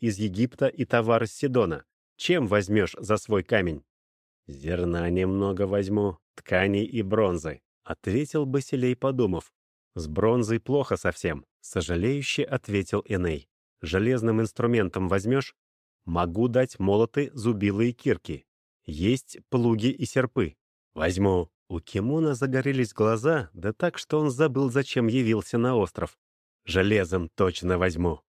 из Египта и товар из Сидона. Чем возьмешь за свой камень?» «Зерна немного возьму, тканей и бронзы», — ответил Басилей, подумав. «С бронзой плохо совсем», — сожалеюще ответил Эней. «Железным инструментом возьмешь?» «Могу дать молоты, зубилы и кирки. Есть плуги и серпы». «Возьму». У Кимона загорелись глаза, да так, что он забыл, зачем явился на остров. «Железом точно возьму».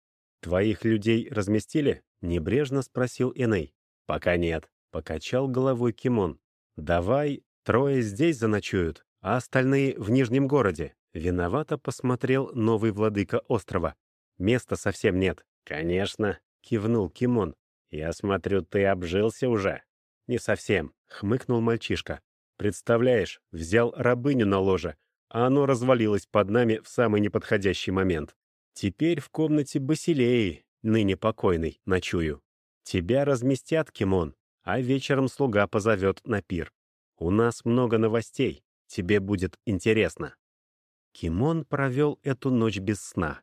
«Твоих людей разместили?» — небрежно спросил Эней. «Пока нет», — покачал головой Кимон. «Давай, трое здесь заночуют, а остальные в Нижнем городе». Виновато посмотрел новый владыка острова. «Места совсем нет». «Конечно», — кивнул Кимон. «Я смотрю, ты обжился уже». «Не совсем», — хмыкнул мальчишка. «Представляешь, взял рабыню на ложе, а оно развалилось под нами в самый неподходящий момент. Теперь в комнате Басилеи, ныне покойный, ночую. Тебя разместят, Кимон, а вечером слуга позовет на пир. У нас много новостей, тебе будет интересно». Кимон провел эту ночь без сна.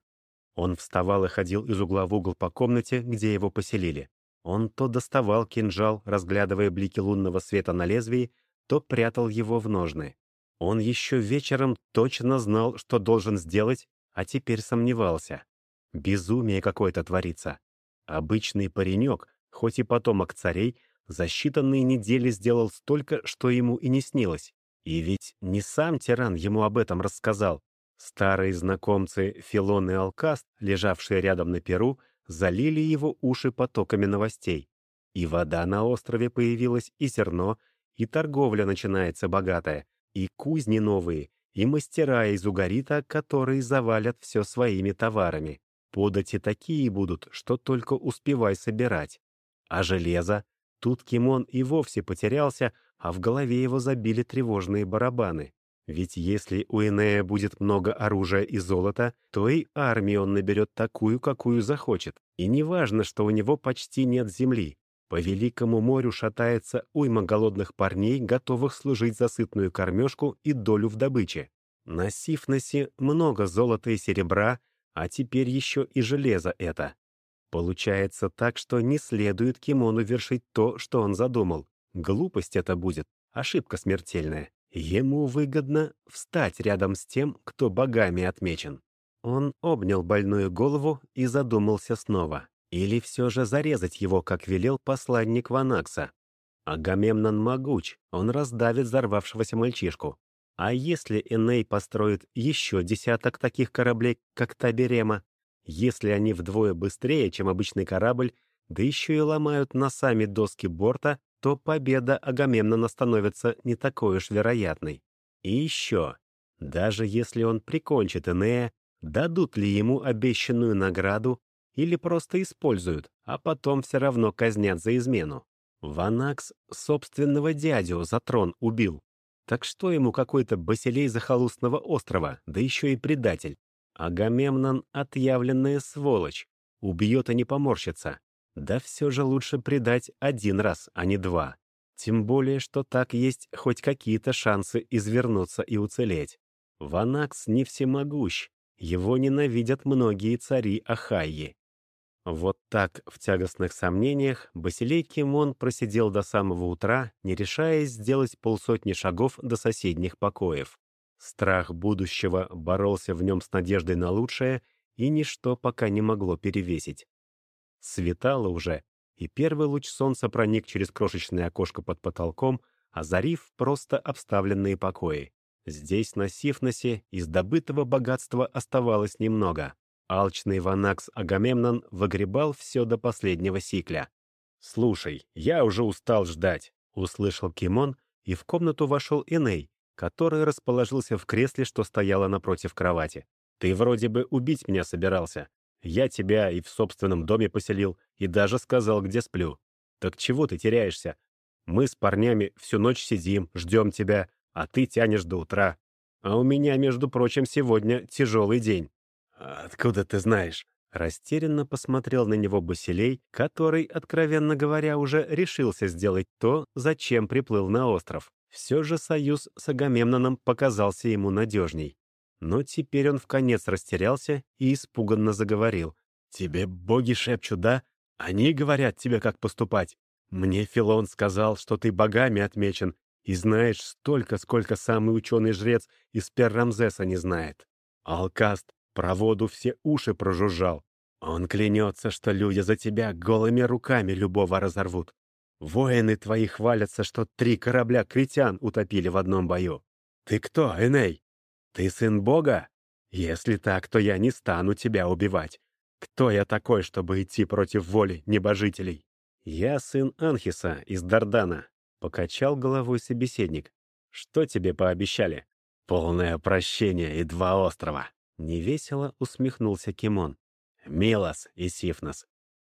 Он вставал и ходил из угла в угол по комнате, где его поселили. Он то доставал кинжал, разглядывая блики лунного света на лезвии, то прятал его в ножны. Он еще вечером точно знал, что должен сделать, а теперь сомневался. Безумие какое-то творится. Обычный паренек, хоть и потомок царей, за считанные недели сделал столько, что ему и не снилось. И ведь не сам тиран ему об этом рассказал. Старые знакомцы Филон и Алкаст, лежавшие рядом на перу, залили его уши потоками новостей. И вода на острове появилась, и зерно, и торговля начинается богатая, и кузни новые, и мастера из угарита, которые завалят все своими товарами. Подати такие будут, что только успевай собирать. А железо? Тут Кимон и вовсе потерялся, а в голове его забили тревожные барабаны. Ведь если у Энея будет много оружия и золота, то и армию он наберет такую, какую захочет. И не важно, что у него почти нет земли. По Великому морю шатается уйма голодных парней, готовых служить за сытную кормежку и долю в добыче. На Сифносе много золота и серебра, а теперь еще и железо это. Получается так, что не следует Кимону вершить то, что он задумал. Глупость это будет, ошибка смертельная. Ему выгодно встать рядом с тем, кто богами отмечен. Он обнял больную голову и задумался снова. Или все же зарезать его, как велел посланник Ванакса. Агамемнон могуч, он раздавит взорвавшегося мальчишку. А если Эней построит еще десяток таких кораблей, как Таберема, если они вдвое быстрее, чем обычный корабль, да еще и ломают носами доски борта, то победа Агамемнона становится не такой уж вероятной. И еще, даже если он прикончит Энея, дадут ли ему обещанную награду или просто используют, а потом все равно казнят за измену. Ванакс собственного дядю за трон убил. Так что ему какой-то басилей захолустного острова, да еще и предатель? Агамемнон — отъявленная сволочь. Убьет и не поморщится. Да все же лучше предать один раз, а не два. Тем более, что так есть хоть какие-то шансы извернуться и уцелеть. Ванакс не всемогущ. Его ненавидят многие цари Ахайи. Вот так, в тягостных сомнениях, Басилей Кимон просидел до самого утра, не решаясь сделать полсотни шагов до соседних покоев. Страх будущего боролся в нем с надеждой на лучшее, и ничто пока не могло перевесить. Светало уже, и первый луч солнца проник через крошечное окошко под потолком, озарив просто обставленные покои. Здесь, на Сифносе, из добытого богатства оставалось немного. Алчный Ванакс Агамемнон выгребал все до последнего сикля. «Слушай, я уже устал ждать», — услышал Кимон, и в комнату вошел Эней, который расположился в кресле, что стояло напротив кровати. «Ты вроде бы убить меня собирался. Я тебя и в собственном доме поселил, и даже сказал, где сплю. Так чего ты теряешься? Мы с парнями всю ночь сидим, ждем тебя, а ты тянешь до утра. А у меня, между прочим, сегодня тяжелый день». «Откуда ты знаешь?» Растерянно посмотрел на него Басилей, который, откровенно говоря, уже решился сделать то, зачем приплыл на остров. Все же союз с Агамемноном показался ему надежней. Но теперь он в конец растерялся и испуганно заговорил. «Тебе боги шепчут, да? Они говорят тебе, как поступать. Мне Филон сказал, что ты богами отмечен и знаешь столько, сколько самый ученый жрец из Перрамзеса не знает. Алкаст про воду все уши прожужжал. Он клянется, что люди за тебя голыми руками любого разорвут. Воины твои хвалятся, что три корабля критян утопили в одном бою. Ты кто, Эней? Ты сын бога? Если так, то я не стану тебя убивать. Кто я такой, чтобы идти против воли небожителей? Я сын Анхиса из Дардана, покачал головой собеседник. Что тебе пообещали? Полное прощение и два острова. Невесело усмехнулся Кимон. Милос и Сифнос.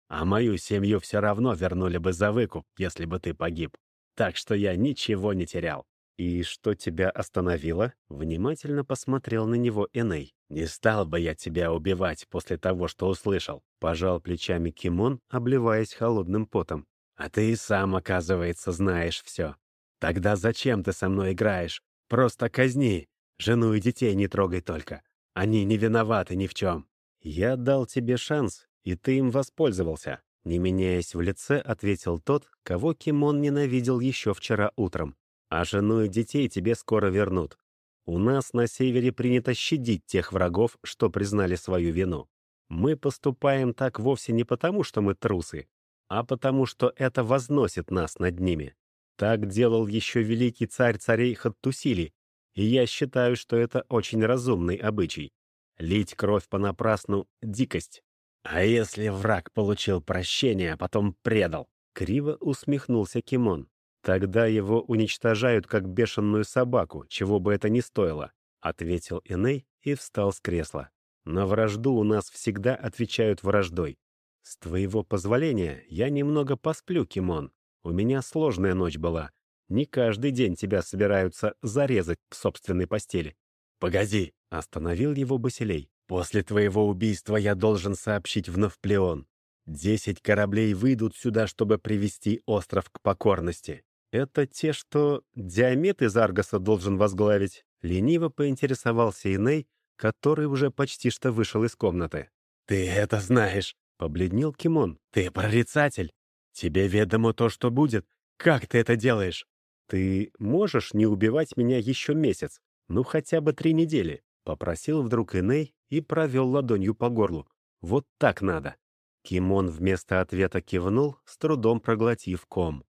А мою семью все равно вернули бы за выкуп, если бы ты погиб. Так что я ничего не терял. «И что тебя остановило?» Внимательно посмотрел на него Эней. «Не стал бы я тебя убивать после того, что услышал», — пожал плечами Кимон, обливаясь холодным потом. «А ты и сам, оказывается, знаешь все. Тогда зачем ты со мной играешь? Просто казни. Жену и детей не трогай только. Они не виноваты ни в чем». «Я дал тебе шанс, и ты им воспользовался», — не меняясь в лице, ответил тот, кого Кимон ненавидел еще вчера утром. «А жену и детей тебе скоро вернут. У нас на севере принято щадить тех врагов, что признали свою вину. Мы поступаем так вовсе не потому, что мы трусы, а потому что это возносит нас над ними. Так делал еще великий царь царей Хаттусили, и я считаю, что это очень разумный обычай. Лить кровь понапрасну — дикость. А если враг получил прощение, а потом предал? Криво усмехнулся Кимон. Тогда его уничтожают как бешеную собаку, чего бы это ни стоило, ответил Эней и встал с кресла. На вражду у нас всегда отвечают враждой. С твоего позволения я немного посплю, Кимон. У меня сложная ночь была. Не каждый день тебя собираются зарезать в собственной постели. Погоди, Остановил его Басилей. «После твоего убийства я должен сообщить в Навплеон. Десять кораблей выйдут сюда, чтобы привести остров к покорности. Это те, что Диамет из Аргоса должен возглавить?» Лениво поинтересовался Иней, который уже почти что вышел из комнаты. «Ты это знаешь!» — побледнел Кимон. «Ты прорицатель! Тебе ведомо то, что будет. Как ты это делаешь?» «Ты можешь не убивать меня еще месяц? Ну, хотя бы три недели?» Попросил вдруг Иней и провел ладонью по горлу. «Вот так надо!» Кимон вместо ответа кивнул, с трудом проглотив ком.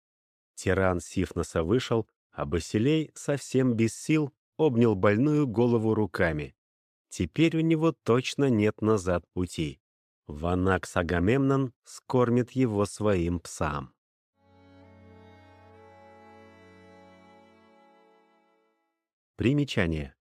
Тиран Сифноса вышел, а Басилей, совсем без сил, обнял больную голову руками. Теперь у него точно нет назад пути. Ванакс Агамемнон скормит его своим псам. Примечание.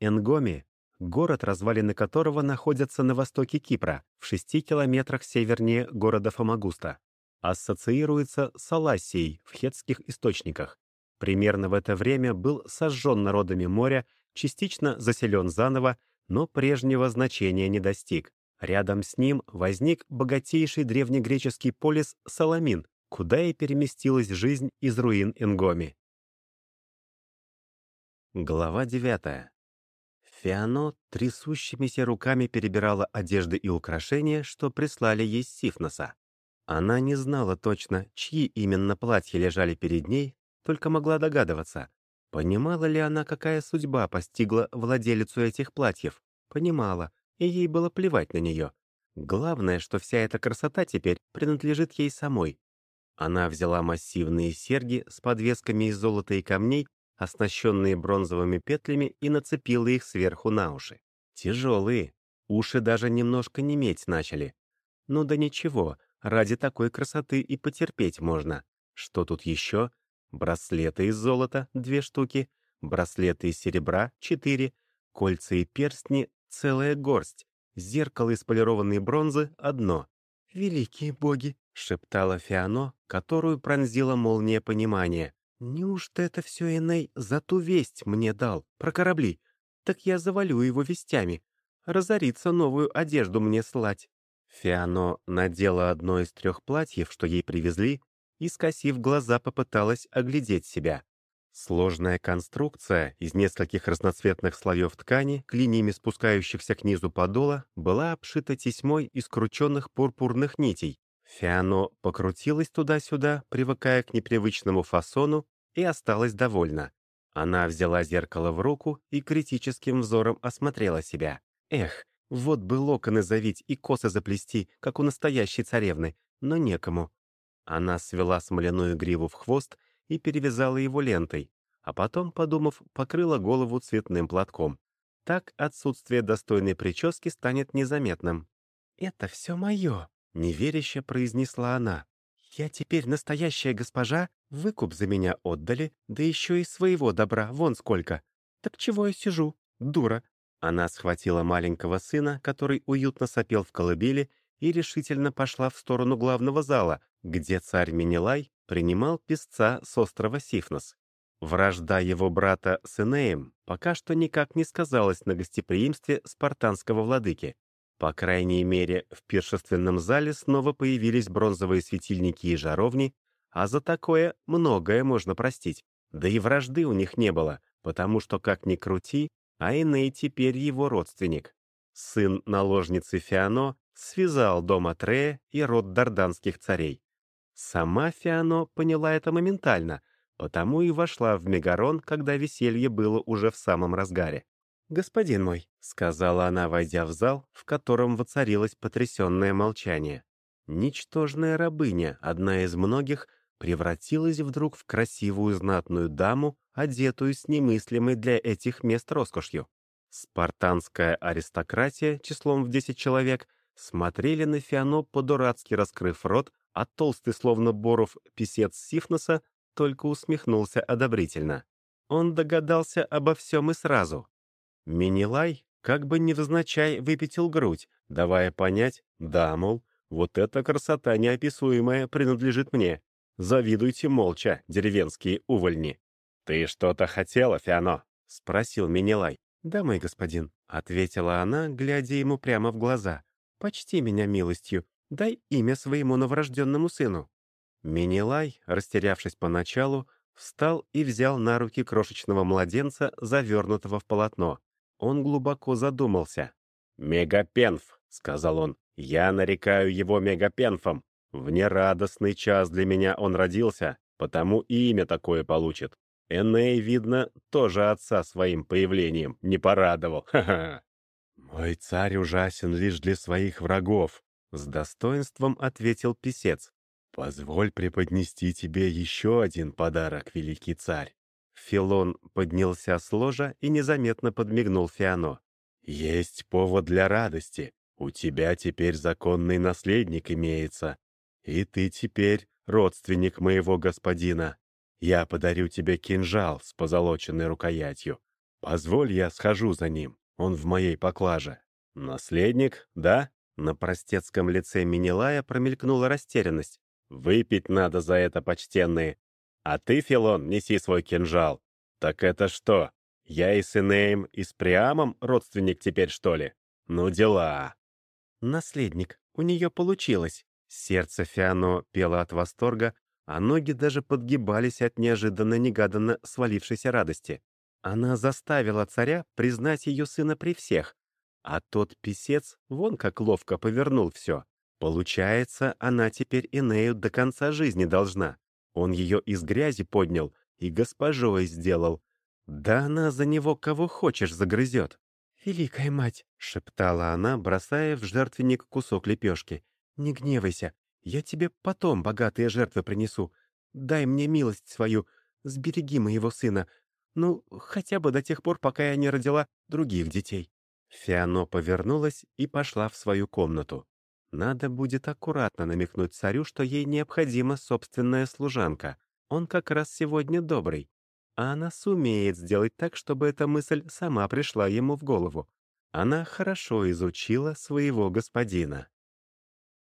Энгоми город, развалины которого находятся на востоке Кипра, в шести километрах севернее города Фомагуста. Ассоциируется с Алассией в хетских источниках. Примерно в это время был сожжен народами моря, частично заселен заново, но прежнего значения не достиг. Рядом с ним возник богатейший древнегреческий полис Саламин, куда и переместилась жизнь из руин Энгоми. Глава девятая. Фиано трясущимися руками перебирала одежды и украшения, что прислали ей Сифноса. Она не знала точно, чьи именно платья лежали перед ней, только могла догадываться. Понимала ли она, какая судьба постигла владелицу этих платьев? Понимала, и ей было плевать на нее. Главное, что вся эта красота теперь принадлежит ей самой. Она взяла массивные серьги с подвесками из золота и камней оснащенные бронзовыми петлями, и нацепила их сверху на уши. Тяжелые. Уши даже немножко неметь начали. Ну да ничего, ради такой красоты и потерпеть можно. Что тут еще? Браслеты из золота — две штуки, браслеты из серебра — четыре, кольца и перстни — целая горсть, зеркало из полированной бронзы — одно. «Великие боги!» — шептала Фиано, которую пронзила молния понимания. «Неужто это все Эней за ту весть мне дал, про корабли? Так я завалю его вестями. Разориться новую одежду мне слать». Фиано надела одно из трех платьев, что ей привезли, и, скосив глаза, попыталась оглядеть себя. Сложная конструкция из нескольких разноцветных слоев ткани, клиньями спускающихся к низу подола, была обшита тесьмой из крученных пурпурных нитей. Фиано покрутилась туда-сюда, привыкая к непривычному фасону, и осталась довольна. Она взяла зеркало в руку и критическим взором осмотрела себя. Эх, вот бы локоны завить и косы заплести, как у настоящей царевны, но некому. Она свела смоляную гриву в хвост и перевязала его лентой, а потом, подумав, покрыла голову цветным платком. Так отсутствие достойной прически станет незаметным. «Это все мое», — неверяще произнесла она. «Я теперь настоящая госпожа, выкуп за меня отдали, да еще и своего добра, вон сколько. Так чего я сижу, дура?» Она схватила маленького сына, который уютно сопел в колыбели, и решительно пошла в сторону главного зала, где царь Менелай принимал песца с острова Сифнос. Вражда его брата с Энеем пока что никак не сказалась на гостеприимстве спартанского владыки. По крайней мере, в пиршественном зале снова появились бронзовые светильники и жаровни, а за такое многое можно простить. Да и вражды у них не было, потому что, как ни крути, а Эней теперь его родственник. Сын наложницы Фиано связал дом Атрея и род дарданских царей. Сама Фиано поняла это моментально, потому и вошла в Мегарон, когда веселье было уже в самом разгаре. «Господин мой», — сказала она, войдя в зал, в котором воцарилось потрясенное молчание. Ничтожная рабыня, одна из многих, превратилась вдруг в красивую знатную даму, одетую с немыслимой для этих мест роскошью. Спартанская аристократия числом в десять человек смотрели на Фиано по-дурацки раскрыв рот, а толстый, словно боров, писец Сифноса только усмехнулся одобрительно. Он догадался обо всем и сразу. Минилай как бы невзначай выпятил грудь, давая понять, да, мол, вот эта красота неописуемая принадлежит мне. Завидуйте молча, деревенские увольни. «Ты что-то хотела, Фиано?» — спросил Минилай. «Да, мой господин», — ответила она, глядя ему прямо в глаза. «Почти меня милостью. Дай имя своему новорожденному сыну». Минилай, растерявшись поначалу, встал и взял на руки крошечного младенца, завернутого в полотно. Он глубоко задумался. «Мегапенф», — сказал он, — «я нарекаю его Мегапенфом. В нерадостный час для меня он родился, потому и имя такое получит. Эней, видно, тоже отца своим появлением не порадовал. Ха-ха!» «Мой царь ужасен лишь для своих врагов», — с достоинством ответил писец. «Позволь преподнести тебе еще один подарок, великий царь. Филон поднялся с ложа и незаметно подмигнул Фиано. «Есть повод для радости. У тебя теперь законный наследник имеется. И ты теперь родственник моего господина. Я подарю тебе кинжал с позолоченной рукоятью. Позволь, я схожу за ним. Он в моей поклаже». «Наследник, да?» На простецком лице Минилая промелькнула растерянность. «Выпить надо за это, почтенные. А ты, Филон, неси свой кинжал. Так это что, я и с Инеем, и с Приамом родственник теперь, что ли? Ну, дела. Наследник, у нее получилось. Сердце Фиано пело от восторга, а ноги даже подгибались от неожиданно-негаданно свалившейся радости. Она заставила царя признать ее сына при всех, а тот писец вон как ловко повернул все. Получается, она теперь Инею до конца жизни должна. Он ее из грязи поднял и госпожой сделал. Да она за него кого хочешь загрызет. «Великая мать!» — шептала она, бросая в жертвенник кусок лепешки. «Не гневайся, я тебе потом богатые жертвы принесу. Дай мне милость свою, сбереги моего сына. Ну, хотя бы до тех пор, пока я не родила других детей». Фиано повернулась и пошла в свою комнату. Надо будет аккуратно намекнуть царю, что ей необходима собственная служанка. Он как раз сегодня добрый. А она сумеет сделать так, чтобы эта мысль сама пришла ему в голову. Она хорошо изучила своего господина.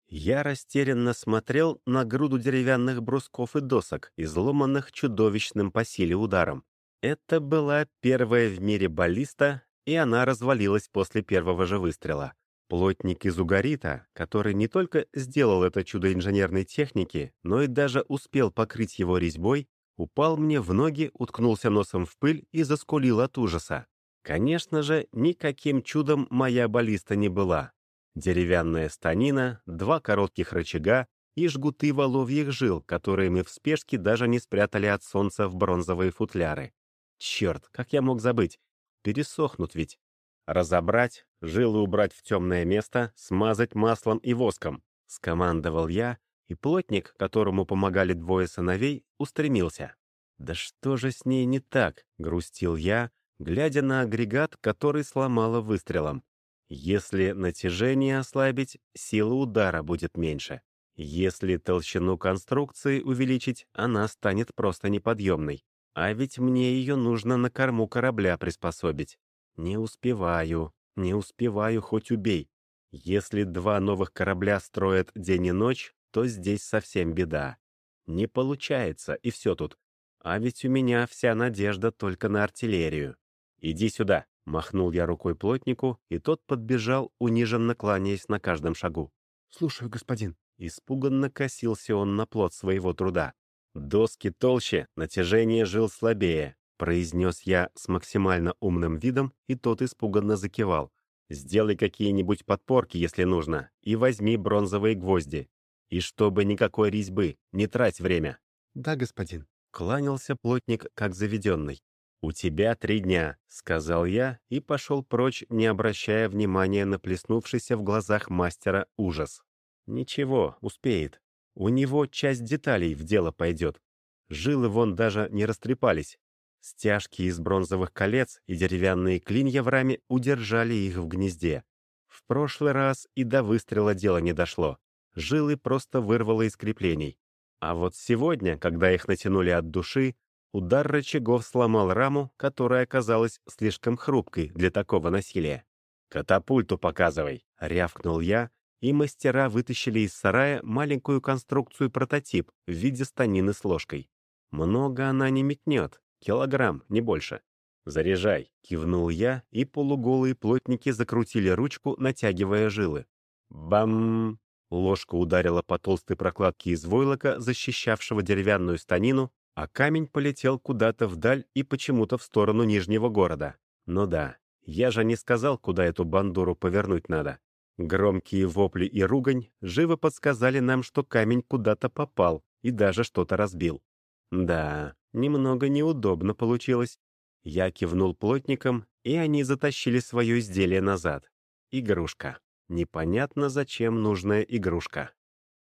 Я растерянно смотрел на груду деревянных брусков и досок, изломанных чудовищным по силе ударом. Это была первая в мире баллиста, и она развалилась после первого же выстрела. Плотник из угарита, который не только сделал это чудо инженерной техники, но и даже успел покрыть его резьбой, упал мне в ноги, уткнулся носом в пыль и заскулил от ужаса. Конечно же, никаким чудом моя баллиста не была. Деревянная станина, два коротких рычага, и жгуты воловьих жил, которые мы в спешке даже не спрятали от солнца в бронзовые футляры. Черт, как я мог забыть? Пересохнут ведь. Разобрать, жилы убрать в темное место, смазать маслом и воском. Скомандовал я, и плотник, которому помогали двое сыновей, устремился. «Да что же с ней не так?» — грустил я, глядя на агрегат, который сломало выстрелом. «Если натяжение ослабить, сила удара будет меньше. Если толщину конструкции увеличить, она станет просто неподъемной. А ведь мне ее нужно на корму корабля приспособить. Не успеваю, не успеваю, хоть убей. Если два новых корабля строят день и ночь, то здесь совсем беда. Не получается, и все тут. А ведь у меня вся надежда только на артиллерию. «Иди сюда», — махнул я рукой плотнику, и тот подбежал, униженно кланяясь на каждом шагу. «Слушаю, господин». Испуганно косился он на плод своего труда. «Доски толще, натяжение жил слабее», — произнес я с максимально умным видом, и тот испуганно закивал. «Сделай какие-нибудь подпорки, если нужно, и возьми бронзовые гвозди. И чтобы никакой резьбы, не трать время». «Да, господин». Кланялся плотник, как заведенный. «У тебя три дня», — сказал я и пошел прочь, не обращая внимания на плеснувшийся в глазах мастера ужас. «Ничего, успеет. У него часть деталей в дело пойдет. Жилы вон даже не растрепались. Стяжки из бронзовых колец и деревянные клинья в раме удержали их в гнезде. В прошлый раз и до выстрела дело не дошло. Жилы просто вырвало из креплений. А вот сегодня, когда их натянули от души, удар рычагов сломал раму, которая оказалась слишком хрупкой для такого насилия. «Катапульту показывай!» — рявкнул я, и мастера вытащили из сарая маленькую конструкцию-прототип в виде станины с ложкой. Много она не метнет, килограмм, не больше. «Заряжай!» — кивнул я, и полуголые плотники закрутили ручку, натягивая жилы. Бам! Ложка ударила по толстой прокладке из войлока, защищавшего деревянную станину, а камень полетел куда-то вдаль и почему-то в сторону Нижнего города. Ну да, я же не сказал, куда эту бандуру повернуть надо. Громкие вопли и ругань живо подсказали нам, что камень куда-то попал и даже что-то разбил. Да, немного неудобно получилось. Я кивнул плотникам, и они затащили свое изделие назад. Игрушка. Непонятно, зачем нужная игрушка.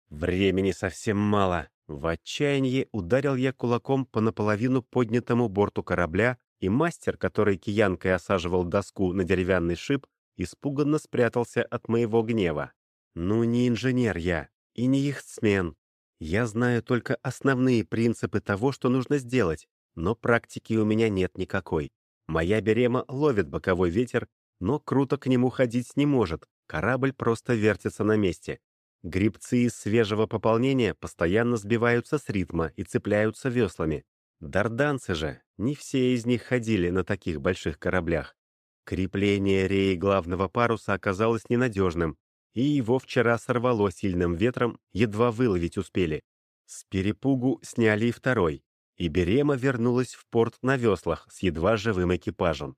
Времени совсем мало. В отчаянии ударил я кулаком по наполовину поднятому борту корабля, и мастер, который киянкой осаживал доску на деревянный шип, испуганно спрятался от моего гнева. Ну, не инженер я, и не яхтсмен. Я знаю только основные принципы того, что нужно сделать, но практики у меня нет никакой. Моя берема ловит боковой ветер, но круто к нему ходить не может, Корабль просто вертится на месте. Грибцы из свежего пополнения постоянно сбиваются с ритма и цепляются веслами. Дарданцы же, не все из них ходили на таких больших кораблях. Крепление реи главного паруса оказалось ненадежным, и его вчера сорвало сильным ветром, едва выловить успели. С перепугу сняли и второй, и Берема вернулась в порт на веслах с едва живым экипажем.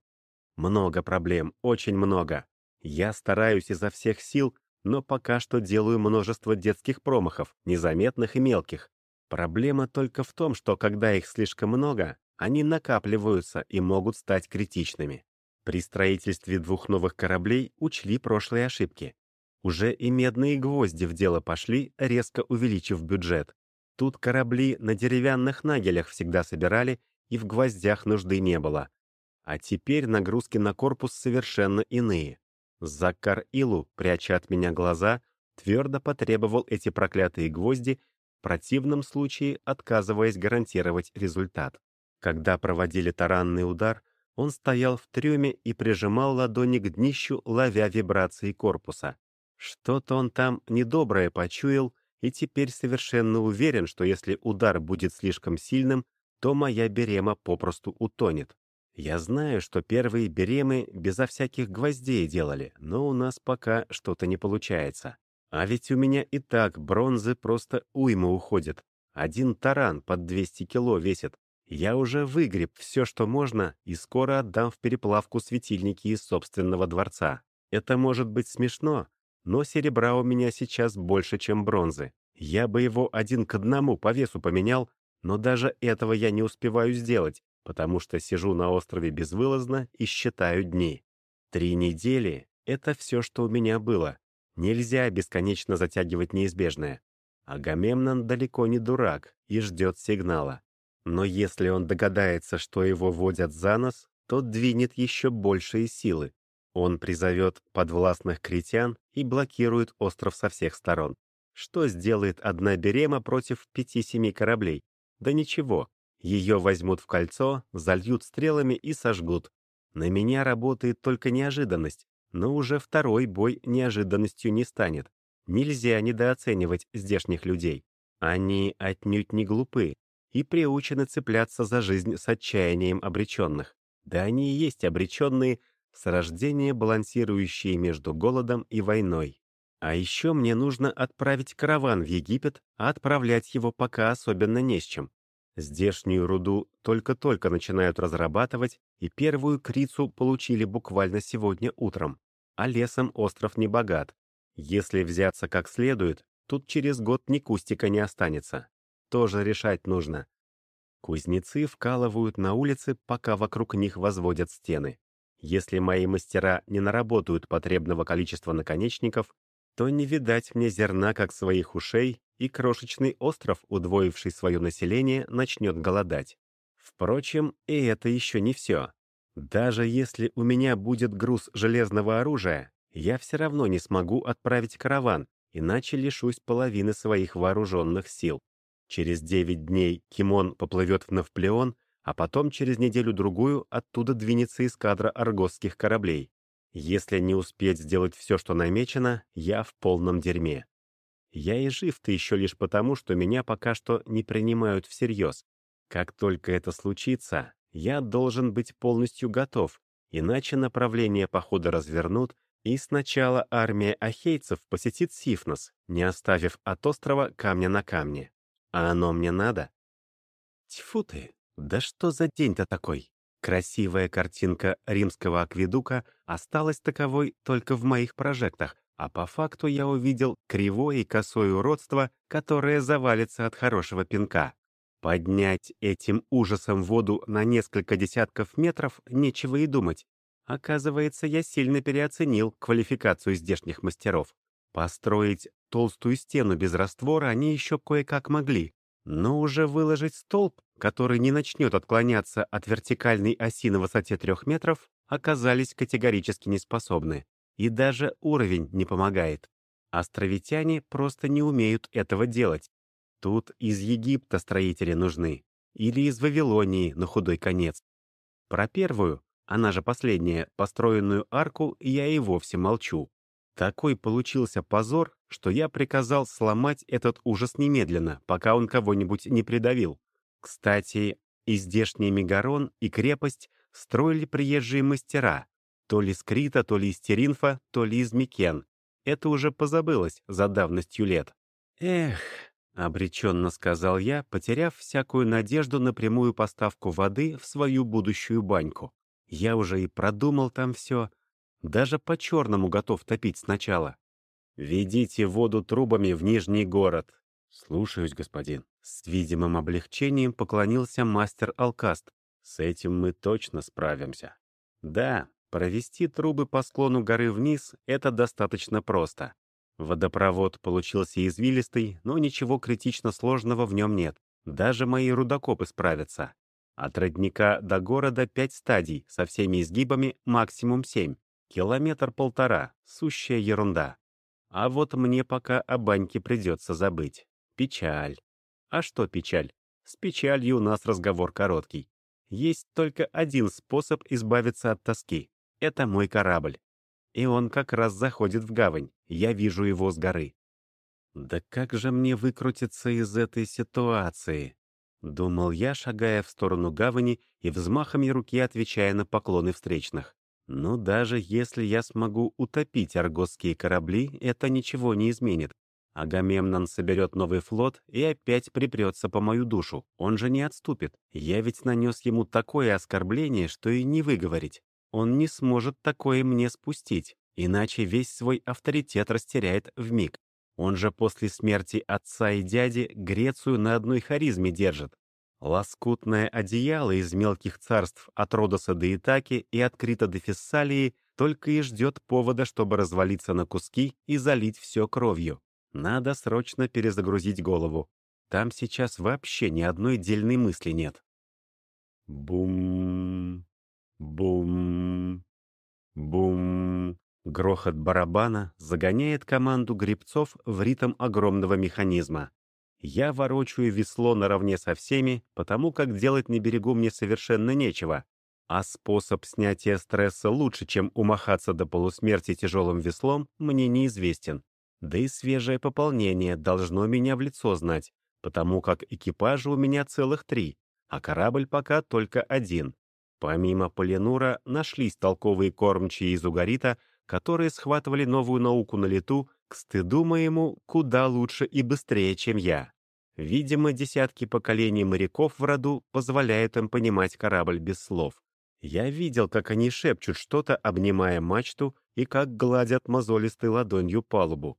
Много проблем, очень много. Я стараюсь изо всех сил, но пока что делаю множество детских промахов, незаметных и мелких. Проблема только в том, что когда их слишком много, они накапливаются и могут стать критичными. При строительстве двух новых кораблей учли прошлые ошибки. Уже и медные гвозди в дело пошли, резко увеличив бюджет. Тут корабли на деревянных нагелях всегда собирали, и в гвоздях нужды не было. А теперь нагрузки на корпус совершенно иные. Закар Илу, пряча от меня глаза, твердо потребовал эти проклятые гвозди, в противном случае отказываясь гарантировать результат. Когда проводили таранный удар, он стоял в трюме и прижимал ладони к днищу, ловя вибрации корпуса. Что-то он там недоброе почуял и теперь совершенно уверен, что если удар будет слишком сильным, то моя берема попросту утонет. Я знаю, что первые беремы безо всяких гвоздей делали, но у нас пока что-то не получается. А ведь у меня и так бронзы просто уйма уходит. Один таран под 200 кило весит. Я уже выгреб все, что можно, и скоро отдам в переплавку светильники из собственного дворца. Это может быть смешно, но серебра у меня сейчас больше, чем бронзы. Я бы его один к одному по весу поменял, но даже этого я не успеваю сделать, потому что сижу на острове безвылазно и считаю дни. Три недели — это все, что у меня было. Нельзя бесконечно затягивать неизбежное. Агамемнон далеко не дурак и ждет сигнала. Но если он догадается, что его водят за нос, то двинет еще большие силы. Он призовет подвластных критян и блокирует остров со всех сторон. Что сделает одна берема против пяти-семи кораблей? Да ничего. Ее возьмут в кольцо, зальют стрелами и сожгут. На меня работает только неожиданность, но уже второй бой неожиданностью не станет. Нельзя недооценивать здешних людей. Они отнюдь не глупы и приучены цепляться за жизнь с отчаянием обреченных. Да они и есть обреченные, с рождения балансирующие между голодом и войной. А еще мне нужно отправить караван в Египет, а отправлять его пока особенно не с чем. Здешнюю руду только-только начинают разрабатывать, и первую крицу получили буквально сегодня утром. А лесом остров не богат. Если взяться как следует, тут через год ни кустика не останется. Тоже решать нужно. Кузнецы вкалывают на улице, пока вокруг них возводят стены. Если мои мастера не наработают потребного количества наконечников, то не видать мне зерна как своих ушей, и крошечный остров, удвоивший свое население, начнет голодать. Впрочем, и это еще не все. Даже если у меня будет груз железного оружия, я все равно не смогу отправить караван, иначе лишусь половины своих вооруженных сил. Через девять дней Кимон поплывет в Навплеон, а потом через неделю-другую оттуда двинется эскадра аргосских кораблей. Если не успеть сделать все, что намечено, я в полном дерьме. Я и жив-то еще лишь потому, что меня пока что не принимают всерьез. Как только это случится, я должен быть полностью готов, иначе направление похода развернут, и сначала армия ахейцев посетит Сифнос, не оставив от острова камня на камне. А оно мне надо? Тьфу ты, да что за день-то такой? Красивая картинка римского акведука осталась таковой только в моих прожектах, а по факту я увидел кривое и косое уродство, которое завалится от хорошего пинка. Поднять этим ужасом воду на несколько десятков метров нечего и думать. Оказывается, я сильно переоценил квалификацию здешних мастеров. Построить толстую стену без раствора они еще кое-как могли, но уже выложить столб, который не начнет отклоняться от вертикальной оси на высоте трех метров, оказались категорически неспособны. И даже уровень не помогает. Островитяне просто не умеют этого делать. Тут из Египта строители нужны. Или из Вавилонии на худой конец. Про первую, она же последняя, построенную арку, я и вовсе молчу. Такой получился позор, что я приказал сломать этот ужас немедленно, пока он кого-нибудь не придавил. Кстати, и здешний Мегарон, и крепость строили приезжие мастера, то ли из Крита, то ли из Теринфа, то ли из Микен. Это уже позабылось за давностью лет. «Эх», — обреченно сказал я, потеряв всякую надежду на прямую поставку воды в свою будущую баньку. Я уже и продумал там все, даже по-черному готов топить сначала. «Ведите воду трубами в Нижний город». «Слушаюсь, господин». С видимым облегчением поклонился мастер Алкаст. «С этим мы точно справимся». «Да, Провести трубы по склону горы вниз — это достаточно просто. Водопровод получился извилистый, но ничего критично сложного в нем нет. Даже мои рудокопы справятся. От родника до города пять стадий, со всеми изгибами максимум семь. Километр-полтора, сущая ерунда. А вот мне пока о баньке придется забыть. Печаль. А что печаль? С печалью у нас разговор короткий. Есть только один способ избавиться от тоски. Это мой корабль. И он как раз заходит в гавань. Я вижу его с горы. Да как же мне выкрутиться из этой ситуации? Думал я, шагая в сторону гавани и взмахами руки отвечая на поклоны встречных. Ну, даже если я смогу утопить аргосские корабли, это ничего не изменит. Агамемнон соберет новый флот и опять припрется по мою душу. Он же не отступит. Я ведь нанес ему такое оскорбление, что и не выговорить. Он не сможет такое мне спустить, иначе весь свой авторитет растеряет в миг. Он же после смерти отца и дяди Грецию на одной харизме держит. Лоскутное одеяло из мелких царств от Родоса до Итаки и от Крита до Фессалии только и ждет повода, чтобы развалиться на куски и залить все кровью. Надо срочно перезагрузить голову. Там сейчас вообще ни одной дельной мысли нет. Бум, бум, бум. Грохот барабана загоняет команду грибцов в ритм огромного механизма. Я ворочаю весло наравне со всеми, потому как делать на берегу мне совершенно нечего. А способ снятия стресса лучше, чем умахаться до полусмерти тяжелым веслом, мне неизвестен. Да и свежее пополнение должно меня в лицо знать, потому как экипажа у меня целых три, а корабль пока только один. Помимо Полинура нашлись толковые кормчие из Угарита, которые схватывали новую науку на лету, к стыду моему, куда лучше и быстрее, чем я. Видимо, десятки поколений моряков в роду позволяют им понимать корабль без слов. Я видел, как они шепчут что-то, обнимая мачту, и как гладят мозолистой ладонью палубу.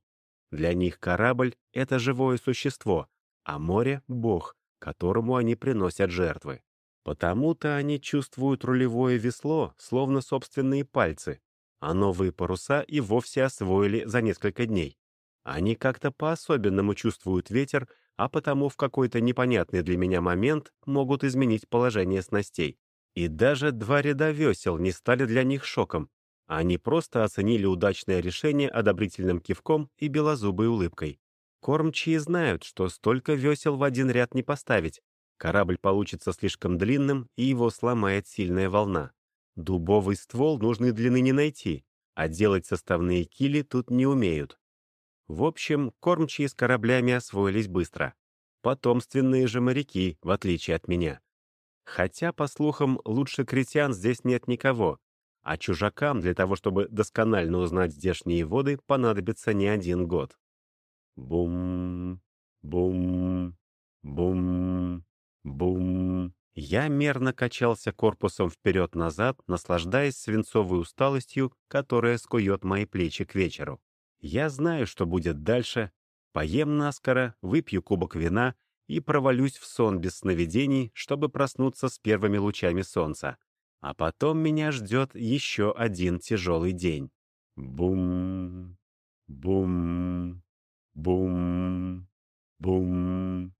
Для них корабль — это живое существо, а море — бог, которому они приносят жертвы. Потому-то они чувствуют рулевое весло, словно собственные пальцы, а новые паруса и вовсе освоили за несколько дней. Они как-то по-особенному чувствуют ветер, а потому в какой-то непонятный для меня момент могут изменить положение снастей. И даже два ряда весел не стали для них шоком. Они просто оценили удачное решение одобрительным кивком и белозубой улыбкой. Кормчие знают, что столько весел в один ряд не поставить. Корабль получится слишком длинным, и его сломает сильная волна. Дубовый ствол нужной длины не найти, а делать составные кили тут не умеют. В общем, кормчие с кораблями освоились быстро. Потомственные же моряки, в отличие от меня. Хотя, по слухам, лучше критян здесь нет никого, а чужакам для того, чтобы досконально узнать здешние воды, понадобится не один год. Бум, бум, бум, бум. Я мерно качался корпусом вперед-назад, наслаждаясь свинцовой усталостью, которая скует мои плечи к вечеру. Я знаю, что будет дальше. Поем наскоро, выпью кубок вина и провалюсь в сон без сновидений, чтобы проснуться с первыми лучами солнца. А потом меня ждет еще один тяжелый день. Бум, бум, бум, бум.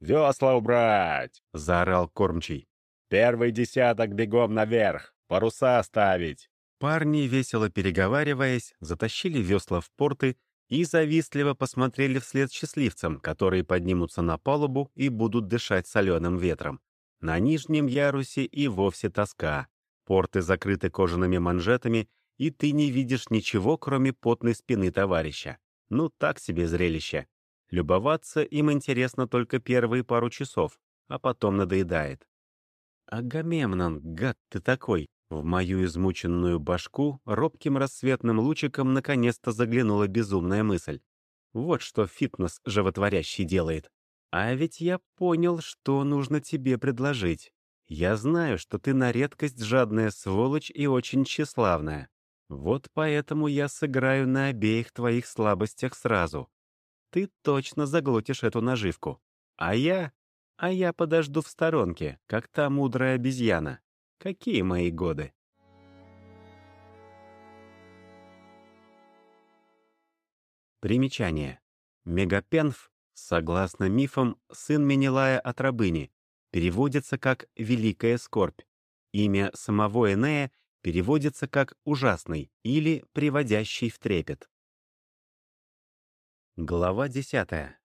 «Весла убрать!» — заорал кормчий. «Первый десяток бегом наверх! Паруса ставить!» Парни, весело переговариваясь, затащили весла в порты и завистливо посмотрели вслед счастливцам, которые поднимутся на палубу и будут дышать соленым ветром. На нижнем ярусе и вовсе тоска. Порты закрыты кожаными манжетами, и ты не видишь ничего, кроме потной спины товарища. Ну, так себе зрелище. Любоваться им интересно только первые пару часов, а потом надоедает. «Агамемнон, гад ты такой!» В мою измученную башку робким рассветным лучиком наконец-то заглянула безумная мысль. Вот что фитнес животворящий делает. А ведь я понял, что нужно тебе предложить. Я знаю, что ты на редкость жадная сволочь и очень тщеславная. Вот поэтому я сыграю на обеих твоих слабостях сразу ты точно заглотишь эту наживку. А я... А я подожду в сторонке, как та мудрая обезьяна. Какие мои годы? Примечание. Мегапенф, согласно мифам, сын Менелая от рабыни, переводится как «великая скорбь». Имя самого Энея переводится как «ужасный» или «приводящий в трепет». Глава десятая.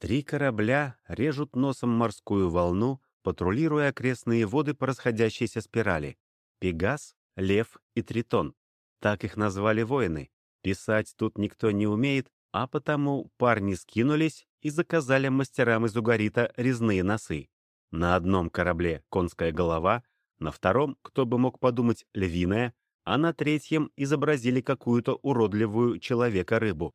Три корабля режут носом морскую волну, патрулируя окрестные воды по расходящейся спирали. Пегас, Лев и Тритон. Так их назвали воины. Писать тут никто не умеет, а потому парни скинулись и заказали мастерам из угарита резные носы. На одном корабле конская голова, на втором, кто бы мог подумать, львиная, а на третьем изобразили какую-то уродливую человека-рыбу.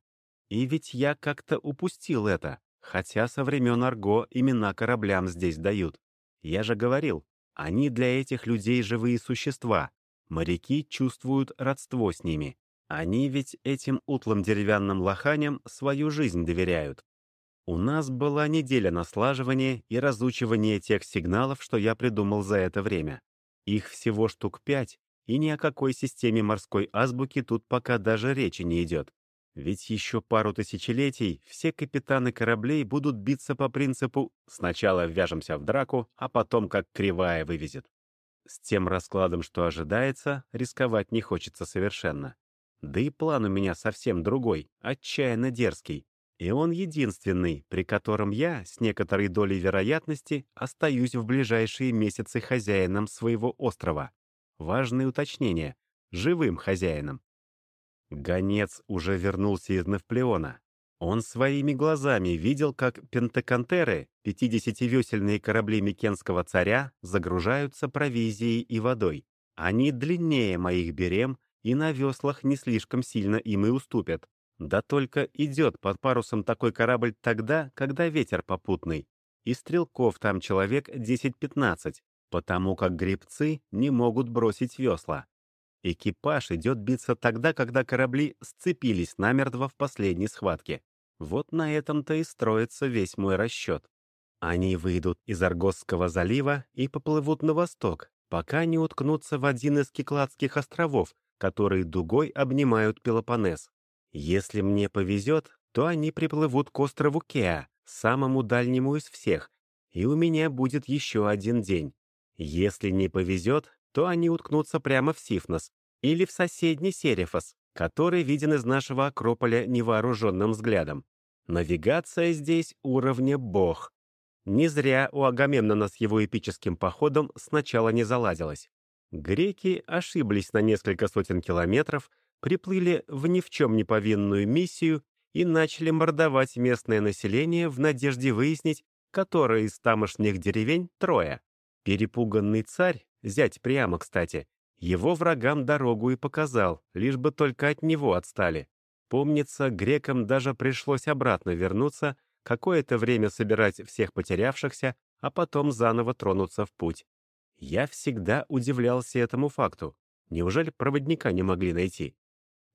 И ведь я как-то упустил это, хотя со времен Арго имена кораблям здесь дают. Я же говорил, они для этих людей живые существа. Моряки чувствуют родство с ними. Они ведь этим утлым деревянным лоханям свою жизнь доверяют. У нас была неделя на и разучивание тех сигналов, что я придумал за это время. Их всего штук пять, и ни о какой системе морской азбуки тут пока даже речи не идет. Ведь еще пару тысячелетий все капитаны кораблей будут биться по принципу «сначала ввяжемся в драку, а потом как кривая вывезет». С тем раскладом, что ожидается, рисковать не хочется совершенно. Да и план у меня совсем другой, отчаянно дерзкий. И он единственный, при котором я, с некоторой долей вероятности, остаюсь в ближайшие месяцы хозяином своего острова. Важное уточнение. Живым хозяином. Гонец уже вернулся из Невплеона. Он своими глазами видел, как пентакантеры, 50-весельные корабли Микенского царя, загружаются провизией и водой. Они длиннее моих берем и на веслах не слишком сильно им и уступят. Да только идет под парусом такой корабль тогда, когда ветер попутный. И стрелков там человек 10-15, потому как гребцы не могут бросить весла. Экипаж идет биться тогда, когда корабли сцепились намертво в последней схватке. Вот на этом-то и строится весь мой расчет. Они выйдут из Аргосского залива и поплывут на восток, пока не уткнутся в один из Кикладских островов, которые дугой обнимают Пелопоннес. Если мне повезет, то они приплывут к острову Кеа, самому дальнему из всех, и у меня будет еще один день. Если не повезет, то они уткнутся прямо в Сифнос или в соседний Серефос, который виден из нашего Акрополя невооруженным взглядом. Навигация здесь уровня бог. Не зря у Агамемнона с его эпическим походом сначала не заладилось. Греки ошиблись на несколько сотен километров, приплыли в ни в чем не повинную миссию и начали мордовать местное население в надежде выяснить, которая из тамошних деревень трое. Перепуганный царь, зять прямо, кстати, его врагам дорогу и показал, лишь бы только от него отстали. Помнится, грекам даже пришлось обратно вернуться, какое-то время собирать всех потерявшихся, а потом заново тронуться в путь. Я всегда удивлялся этому факту. Неужели проводника не могли найти?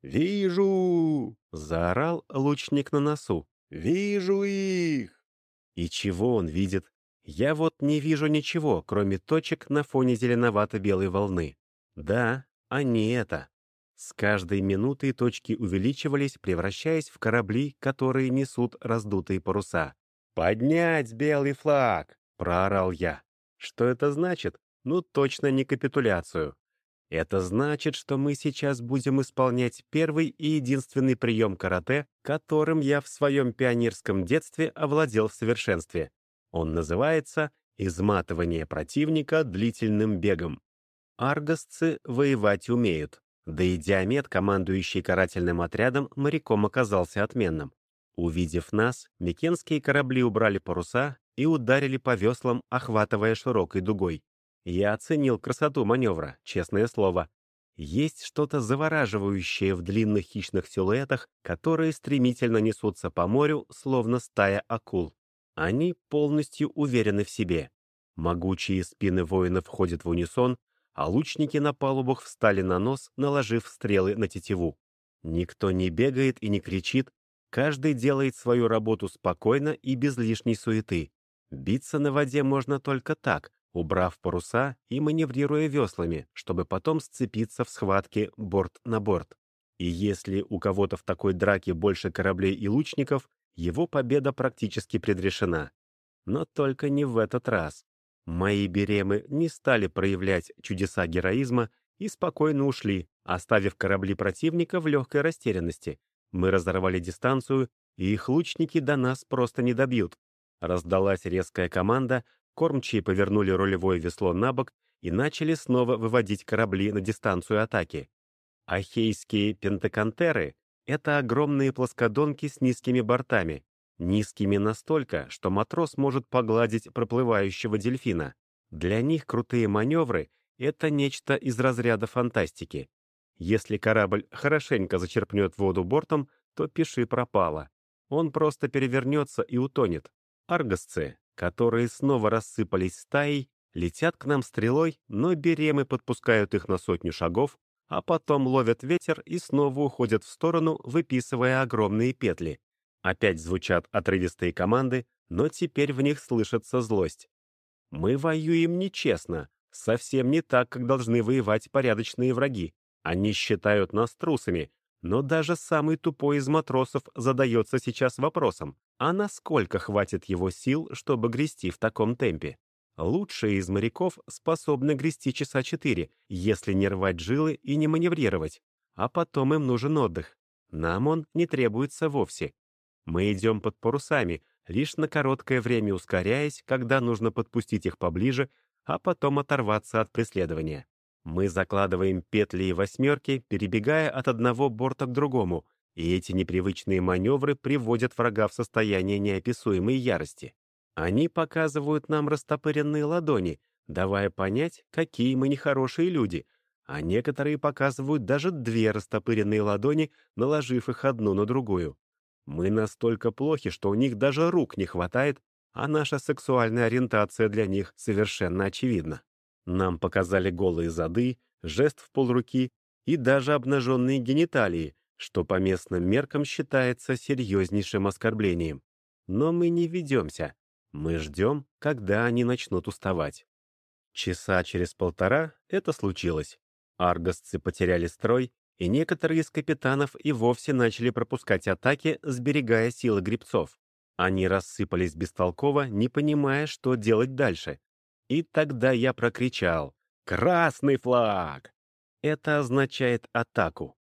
«Вижу!» — заорал лучник на носу. «Вижу их!» И чего он видит? Я вот не вижу ничего, кроме точек на фоне зеленовато-белой волны. Да, они это. С каждой минутой точки увеличивались, превращаясь в корабли, которые несут раздутые паруса. «Поднять белый флаг!» — проорал я. Что это значит? Ну, точно не капитуляцию. Это значит, что мы сейчас будем исполнять первый и единственный прием карате, которым я в своем пионерском детстве овладел в совершенстве. Он называется «изматывание противника длительным бегом». Аргосцы воевать умеют. Да и Диамет, командующий карательным отрядом, моряком оказался отменным. Увидев нас, микенские корабли убрали паруса и ударили по веслам, охватывая широкой дугой. Я оценил красоту маневра, честное слово. Есть что-то завораживающее в длинных хищных силуэтах, которые стремительно несутся по морю, словно стая акул. Они полностью уверены в себе. Могучие спины воинов входят в унисон, а лучники на палубах встали на нос, наложив стрелы на тетиву. Никто не бегает и не кричит, каждый делает свою работу спокойно и без лишней суеты. Биться на воде можно только так, убрав паруса и маневрируя веслами, чтобы потом сцепиться в схватке борт на борт. И если у кого-то в такой драке больше кораблей и лучников, его победа практически предрешена. Но только не в этот раз. Мои беремы не стали проявлять чудеса героизма и спокойно ушли, оставив корабли противника в легкой растерянности. Мы разорвали дистанцию, и их лучники до нас просто не добьют. Раздалась резкая команда, Кормчие повернули рулевое весло на бок и начали снова выводить корабли на дистанцию атаки. Ахейские пентакантеры — это огромные плоскодонки с низкими бортами, низкими настолько, что матрос может погладить проплывающего дельфина. Для них крутые маневры — это нечто из разряда фантастики. Если корабль хорошенько зачерпнет воду бортом, то пиши пропало. Он просто перевернется и утонет. Аргосцы которые снова рассыпались стаей, летят к нам стрелой, но беремы подпускают их на сотню шагов, а потом ловят ветер и снова уходят в сторону, выписывая огромные петли. Опять звучат отрывистые команды, но теперь в них слышится злость. Мы воюем нечестно, совсем не так, как должны воевать порядочные враги. Они считают нас трусами, но даже самый тупой из матросов задается сейчас вопросом, а насколько хватит его сил, чтобы грести в таком темпе? Лучшие из моряков способны грести часа четыре, если не рвать жилы и не маневрировать, а потом им нужен отдых. Нам он не требуется вовсе. Мы идем под парусами, лишь на короткое время ускоряясь, когда нужно подпустить их поближе, а потом оторваться от преследования. Мы закладываем петли и восьмерки, перебегая от одного борта к другому, и эти непривычные маневры приводят врага в состояние неописуемой ярости. Они показывают нам растопыренные ладони, давая понять, какие мы нехорошие люди, а некоторые показывают даже две растопыренные ладони, наложив их одну на другую. Мы настолько плохи, что у них даже рук не хватает, а наша сексуальная ориентация для них совершенно очевидна. Нам показали голые зады, жест в полруки и даже обнаженные гениталии, что по местным меркам считается серьезнейшим оскорблением. Но мы не ведемся. Мы ждем, когда они начнут уставать. Часа через полтора это случилось. Аргосцы потеряли строй, и некоторые из капитанов и вовсе начали пропускать атаки, сберегая силы грибцов. Они рассыпались бестолково, не понимая, что делать дальше. И тогда я прокричал «Красный флаг!». Это означает атаку.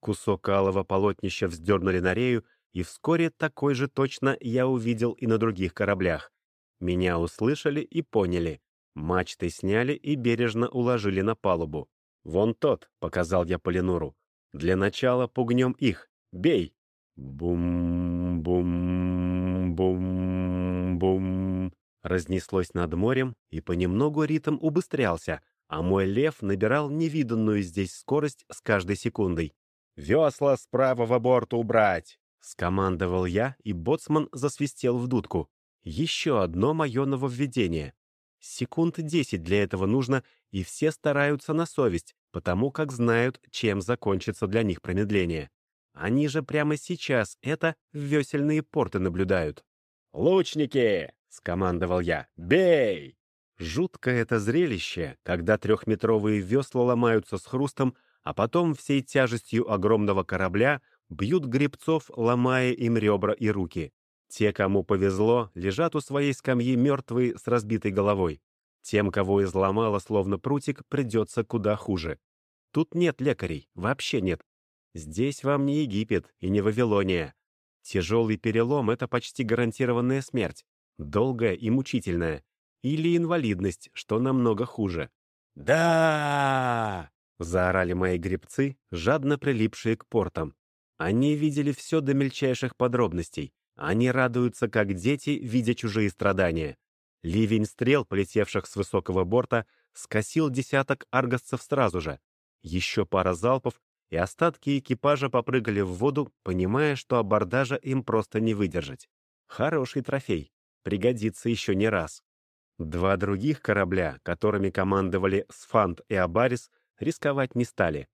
Кусок алого полотнища вздернули на рею, и вскоре такой же точно я увидел и на других кораблях. Меня услышали и поняли. Мачты сняли и бережно уложили на палубу. «Вон тот», — показал я Полинуру. «Для начала пугнем их. Бей!» Бум-бум-бум-бум разнеслось над морем, и понемногу ритм убыстрялся, а мой лев набирал невиданную здесь скорость с каждой секундой. «Весла с правого борта убрать!» — скомандовал я, и боцман засвистел в дудку. Еще одно мое нововведение. Секунд десять для этого нужно, и все стараются на совесть, потому как знают, чем закончится для них промедление. Они же прямо сейчас это в весельные порты наблюдают. «Лучники!» — скомандовал я. «Бей!» Жуткое это зрелище, когда трехметровые весла ломаются с хрустом, а потом всей тяжестью огромного корабля бьют гребцов, ломая им ребра и руки. Те, кому повезло, лежат у своей скамьи мертвые с разбитой головой. Тем, кого изломало словно прутик, придется куда хуже. Тут нет лекарей, вообще нет. Здесь вам не Египет и не Вавилония. Тяжелый перелом — это почти гарантированная смерть долгая и мучительная, или инвалидность, что намного хуже. «Да!» — заорали мои гребцы, жадно прилипшие к портам. Они видели все до мельчайших подробностей. Они радуются, как дети, видя чужие страдания. Ливень стрел, полетевших с высокого борта, скосил десяток аргосцев сразу же. Еще пара залпов, и остатки экипажа попрыгали в воду, понимая, что абордажа им просто не выдержать. Хороший трофей пригодится еще не раз. Два других корабля, которыми командовали Сфант и Абарис, рисковать не стали.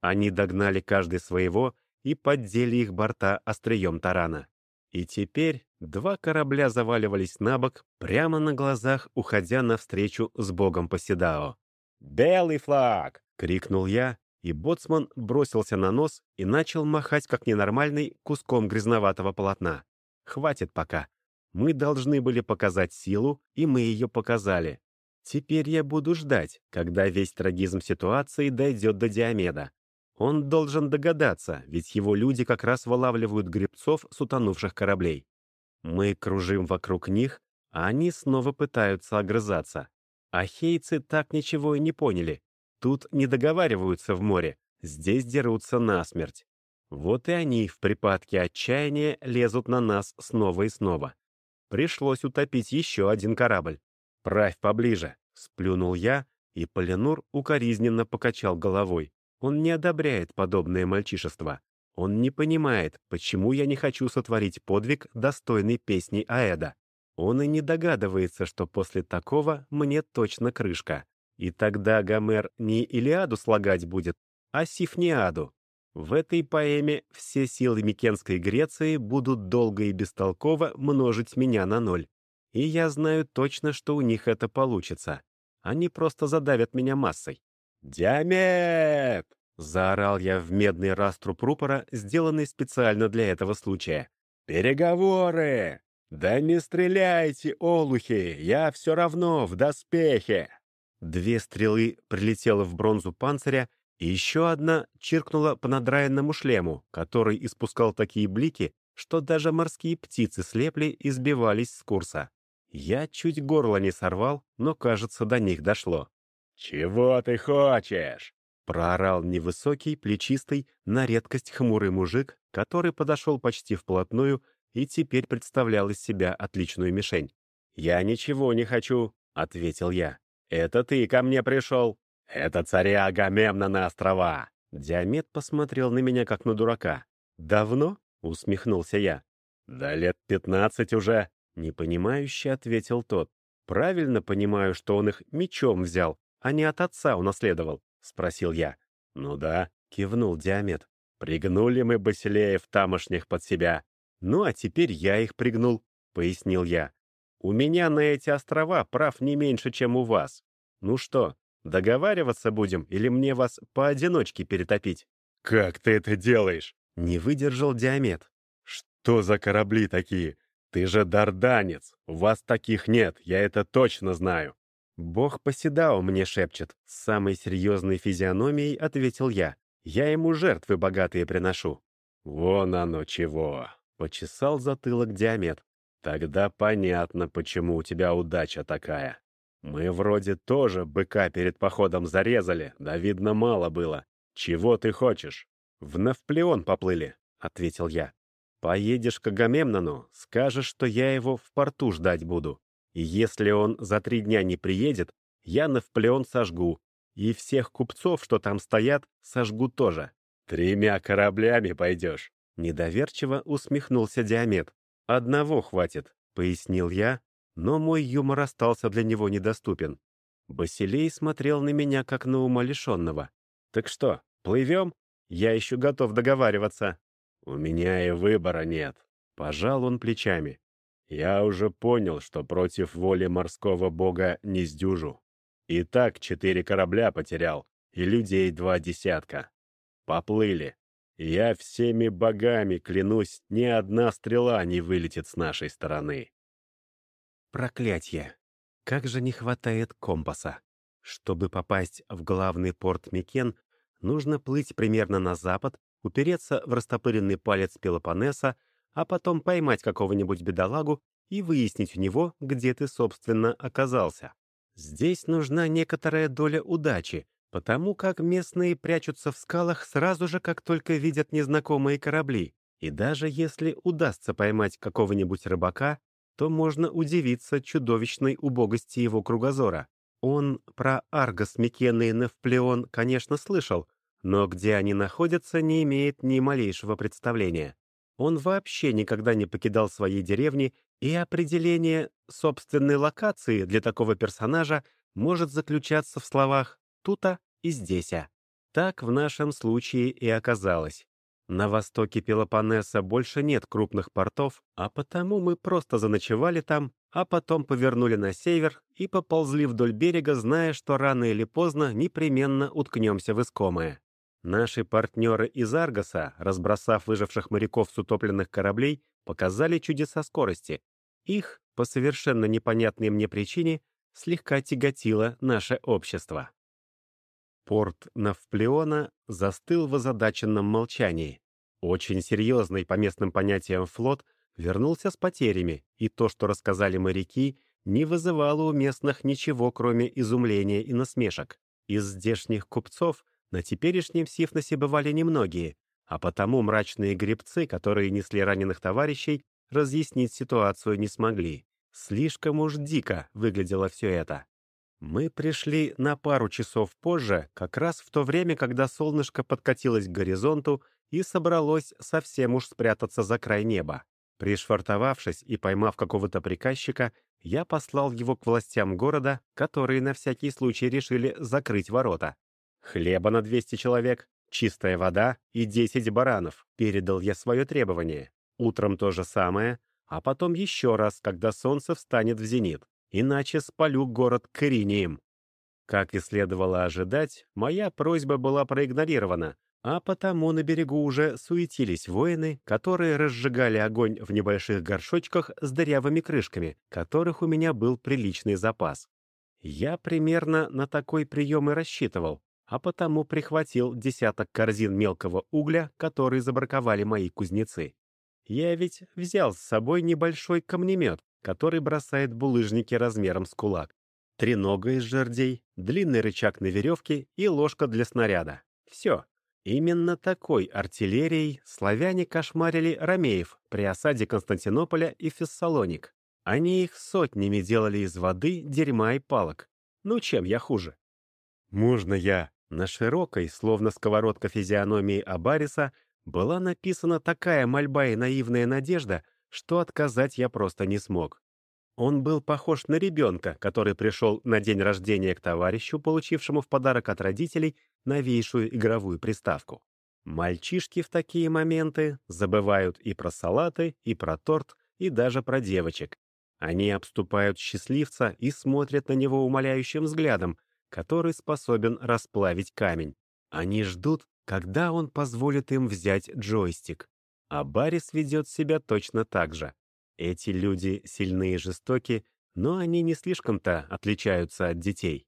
Они догнали каждый своего и поддели их борта острием тарана. И теперь два корабля заваливались на бок, прямо на глазах, уходя навстречу с богом Поседао. «Белый флаг!» — крикнул я, и боцман бросился на нос и начал махать как ненормальный куском грязноватого полотна. «Хватит пока. Мы должны были показать силу, и мы ее показали. Теперь я буду ждать, когда весь трагизм ситуации дойдет до Диомеда. Он должен догадаться, ведь его люди как раз вылавливают гребцов с утонувших кораблей. Мы кружим вокруг них, а они снова пытаются огрызаться. Ахейцы так ничего и не поняли. Тут не договариваются в море, здесь дерутся насмерть. Вот и они в припадке отчаяния лезут на нас снова и снова. Пришлось утопить еще один корабль. «Правь поближе», — сплюнул я, и Полинур укоризненно покачал головой. Он не одобряет подобное мальчишество. Он не понимает, почему я не хочу сотворить подвиг, достойный песни Аэда. Он и не догадывается, что после такого мне точно крышка. И тогда Гомер не Илиаду слагать будет, а Сифниаду. В этой поэме все силы Микенской Греции будут долго и бестолково множить меня на ноль. И я знаю точно, что у них это получится. Они просто задавят меня массой. «Диамет!» — заорал я в медный раструб рупора, сделанный специально для этого случая. «Переговоры! Да не стреляйте, олухи! Я все равно в доспехе!» Две стрелы прилетело в бронзу панциря, и еще одна чиркнула по надраенному шлему, который испускал такие блики, что даже морские птицы слепли и сбивались с курса. Я чуть горло не сорвал, но, кажется, до них дошло. «Чего ты хочешь?» — проорал невысокий, плечистый, на редкость хмурый мужик, который подошел почти вплотную и теперь представлял из себя отличную мишень. «Я ничего не хочу», — ответил я. «Это ты ко мне пришел. «Это царя Агамемнона острова!» Диамет посмотрел на меня, как на дурака. «Давно?» — усмехнулся я. «Да лет пятнадцать уже», — непонимающе ответил тот. «Правильно понимаю, что он их мечом взял, а не от отца унаследовал?» — спросил я. «Ну да», — кивнул Диамет. «Пригнули мы Басилеев тамошних под себя. Ну, а теперь я их пригнул», — пояснил я. «У меня на эти острова прав не меньше, чем у вас. Ну что, Договариваться будем или мне вас поодиночке перетопить?» «Как ты это делаешь?» — не выдержал Диамет. «Что за корабли такие? Ты же дарданец. У вас таких нет, я это точно знаю». «Бог Поседао мне шепчет», — с самой серьезной физиономией ответил я. «Я ему жертвы богатые приношу». «Вон оно чего!» — почесал затылок Диамет. «Тогда понятно, почему у тебя удача такая». «Мы вроде тоже быка перед походом зарезали, да, видно, мало было. Чего ты хочешь?» «В Навплеон поплыли», — ответил я. «Поедешь к Агамемнону, скажешь, что я его в порту ждать буду. И если он за три дня не приедет, я Навплеон сожгу. И всех купцов, что там стоят, сожгу тоже». «Тремя кораблями пойдешь», — недоверчиво усмехнулся Диамет. «Одного хватит», — пояснил я, но мой юмор остался для него недоступен. Басилей смотрел на меня, как на умалишенного. «Так что, плывем? Я еще готов договариваться». «У меня и выбора нет», — пожал он плечами. «Я уже понял, что против воли морского бога не сдюжу. И так четыре корабля потерял, и людей два десятка. Поплыли. Я всеми богами клянусь, ни одна стрела не вылетит с нашей стороны. Проклятье! Как же не хватает компаса! Чтобы попасть в главный порт Микен, нужно плыть примерно на запад, упереться в растопыренный палец Пелопоннеса, а потом поймать какого-нибудь бедолагу и выяснить у него, где ты, собственно, оказался. Здесь нужна некоторая доля удачи, потому как местные прячутся в скалах сразу же, как только видят незнакомые корабли. И даже если удастся поймать какого-нибудь рыбака, то можно удивиться чудовищной убогости его кругозора. Он про Аргос, Микены и Невплеон, конечно, слышал, но где они находятся, не имеет ни малейшего представления. Он вообще никогда не покидал своей деревни, и определение собственной локации для такого персонажа может заключаться в словах «тута» и «здеся». Так в нашем случае и оказалось. На востоке Пелопоннеса больше нет крупных портов, а потому мы просто заночевали там, а потом повернули на север и поползли вдоль берега, зная, что рано или поздно непременно уткнемся в искомое. Наши партнеры из Аргоса, разбросав выживших моряков с утопленных кораблей, показали чудеса скорости. Их, по совершенно непонятной мне причине, слегка тяготило наше общество. Порт Навплеона застыл в озадаченном молчании. Очень серьезный по местным понятиям флот вернулся с потерями, и то, что рассказали моряки, не вызывало у местных ничего, кроме изумления и насмешек. Из здешних купцов на теперешнем Сифносе бывали немногие, а потому мрачные гребцы, которые несли раненых товарищей, разъяснить ситуацию не смогли. Слишком уж дико выглядело все это. Мы пришли на пару часов позже, как раз в то время, когда солнышко подкатилось к горизонту и собралось совсем уж спрятаться за край неба. Пришвартовавшись и поймав какого-то приказчика, я послал его к властям города, которые на всякий случай решили закрыть ворота. «Хлеба на 200 человек», — чистая вода и 10 баранов, передал я свое требование. Утром то же самое, а потом еще раз, когда солнце встанет в зенит. Иначе спалю город Коринием. Как и следовало ожидать, моя просьба была проигнорирована, а потому на берегу уже суетились воины, которые разжигали огонь в небольших горшочках с дырявыми крышками, которых у меня был приличный запас. Я примерно на такой прием и рассчитывал, а потому прихватил десяток корзин мелкого угля, которые забраковали мои кузнецы. Я ведь взял с собой небольшой камнемет, который бросает булыжники размером с кулак. Тренога из жердей, длинный рычаг на веревке и ложка для снаряда. Все. Именно такой артиллерией славяне кошмарили ромеев при осаде Константинополя и Фессалоник. Они их сотнями делали из воды, дерьма и палок. Ну, чем я хуже? «Можно я?» На широкой, словно сковородка физиономии Абариса, была написана такая мольба и наивная надежда, что отказать я просто не смог. Он был похож на ребенка, который пришел на день рождения к товарищу, получившему в подарок от родителей новейшую игровую приставку. Мальчишки в такие моменты забывают и про салаты, и про торт, и даже про девочек. Они обступают счастливца и смотрят на него умоляющим взглядом, который способен расплавить камень. Они ждут, когда он позволит им взять джойстик. А Барис ведет себя точно так же. Эти люди сильны и жестоки, но они не слишком-то отличаются от детей.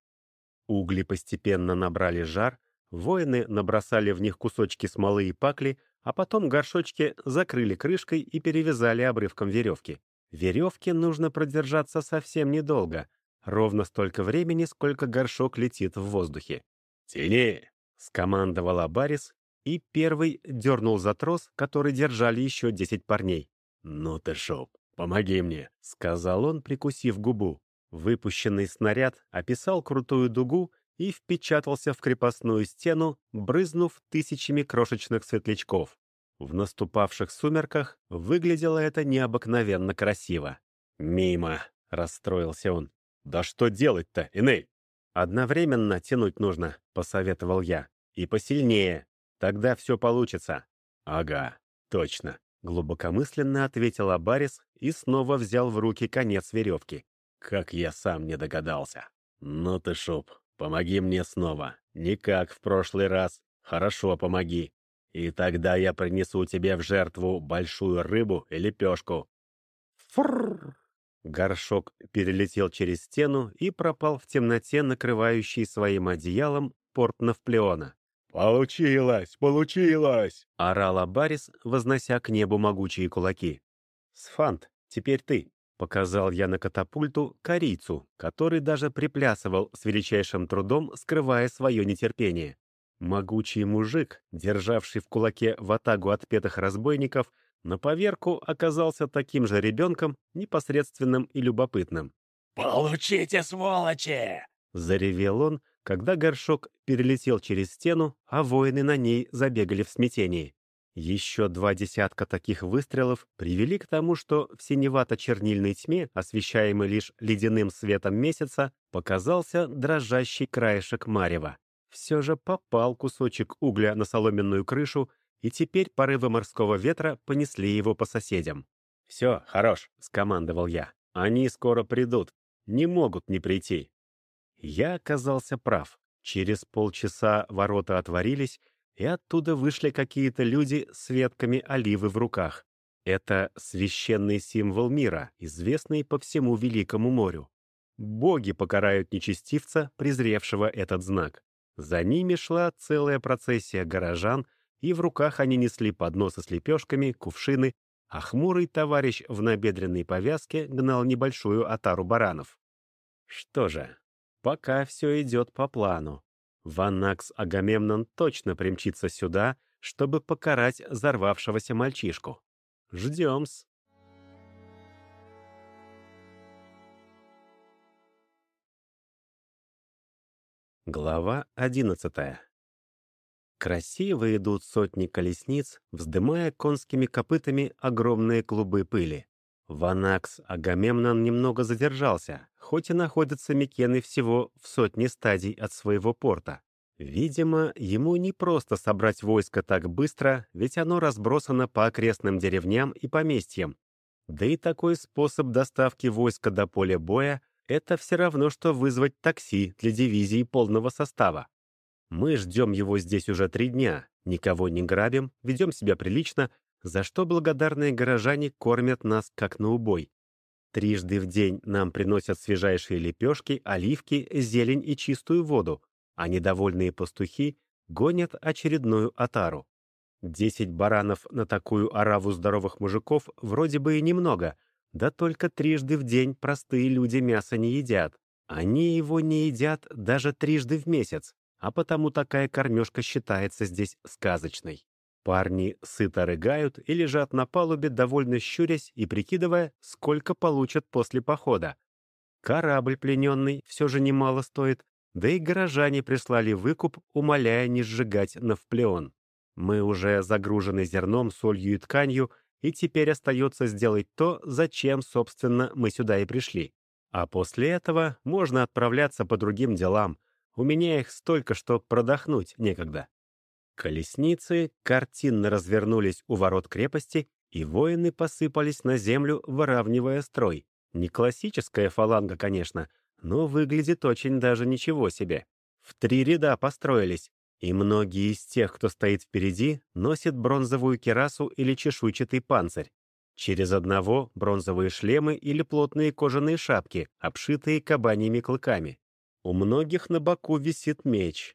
Угли постепенно набрали жар, воины набросали в них кусочки смолы и пакли, а потом горшочки закрыли крышкой и перевязали обрывком веревки. Веревке нужно продержаться совсем недолго, ровно столько времени, сколько горшок летит в воздухе. «Тяни!» — скомандовал Абарис, и первый дернул за трос, который держали еще десять парней. «Ну ты шоп, помоги мне», — сказал он, прикусив губу. Выпущенный снаряд описал крутую дугу и впечатался в крепостную стену, брызнув тысячами крошечных светлячков. В наступавших сумерках выглядело это необыкновенно красиво. «Мимо!» — расстроился он. «Да что делать-то, Эней?» «Одновременно тянуть нужно», — посоветовал я. «И посильнее. Тогда все получится». «Ага, точно», — глубокомысленно ответил Абарис и снова взял в руки конец веревки. «Как я сам не догадался. Ну ты, Шоп, помоги мне снова. Не как в прошлый раз. Хорошо, помоги. И тогда я принесу тебе в жертву большую рыбу и лепешку». «Фрррр!» Горшок перелетел через стену и пропал в темноте, накрывающей своим одеялом порт Навплеона. «Получилось! Получилось!» — орал Абарис, вознося к небу могучие кулаки. «Сфант, теперь ты!» — показал я на катапульту корейцу, который даже приплясывал с величайшим трудом, скрывая свое нетерпение. Могучий мужик, державший в кулаке ватагу отпетых разбойников, на поверку оказался таким же ребенком, непосредственным и любопытным. «Получите, сволочи!» — заревел он, когда горшок перелетел через стену, а воины на ней забегали в смятении. Еще два десятка таких выстрелов привели к тому, что в синевато-чернильной тьме, освещаемой лишь ледяным светом месяца, показался дрожащий краешек марева. Все же попал кусочек угля на соломенную крышу, и теперь порывы морского ветра понесли его по соседям. «Все, хорош», — скомандовал я. «Они скоро придут. Не могут не прийти». Я оказался прав. Через полчаса ворота отворились, и оттуда вышли какие-то люди с ветками оливы в руках. Это священный символ мира, известный по всему Великому морю. Боги покарают нечестивца, презревшего этот знак. За ними шла целая процессия горожан, и в руках они несли подносы с лепешками, кувшины, а хмурый товарищ в набедренной повязке гнал небольшую отару баранов. Что же, пока все идет по плану. Ваннакс Агамемнон точно примчится сюда, чтобы покарать взорвавшегося мальчишку. Ждем-с. Глава одиннадцатая Красиво идут сотни колесниц, вздымая конскими копытами огромные клубы пыли. Ванакс Агамемнон немного задержался, хоть и находятся Микены всего в сотне стадий от своего порта. Видимо, ему не просто собрать войско так быстро, ведь оно разбросано по окрестным деревням и поместьям. Да и такой способ доставки войска до поля боя — это все равно, что вызвать такси для дивизии полного состава. Мы ждем его здесь уже три дня, никого не грабим, ведем себя прилично, за что благодарные горожане кормят нас как на убой. Трижды в день нам приносят свежайшие лепешки, оливки, зелень и чистую воду, а недовольные пастухи гонят очередную отару. Десять баранов на такую ораву здоровых мужиков вроде бы и немного, да только трижды в день простые люди мясо не едят. Они его не едят даже трижды в месяц, а потому такая кормежка считается здесь сказочной. Парни сыто рыгают и лежат на палубе, довольно щурясь и прикидывая, сколько получат после похода. Корабль плененный все же немало стоит, да и горожане прислали выкуп, умоляя не сжигать навплеон. Мы уже загружены зерном, солью и тканью, и теперь остается сделать то, зачем, собственно, мы сюда и пришли. А после этого можно отправляться по другим делам. У меня их столько, что продохнуть некогда. Колесницы картинно развернулись у ворот крепости, и воины посыпались на землю, выравнивая строй. Не классическая фаланга, конечно, но выглядит очень даже ничего себе. В три ряда построились, и многие из тех, кто стоит впереди, носят бронзовую керасу или чешуйчатый панцирь. Через одного бронзовые шлемы или плотные кожаные шапки, обшитые кабаньими клыками. У многих на боку висит меч,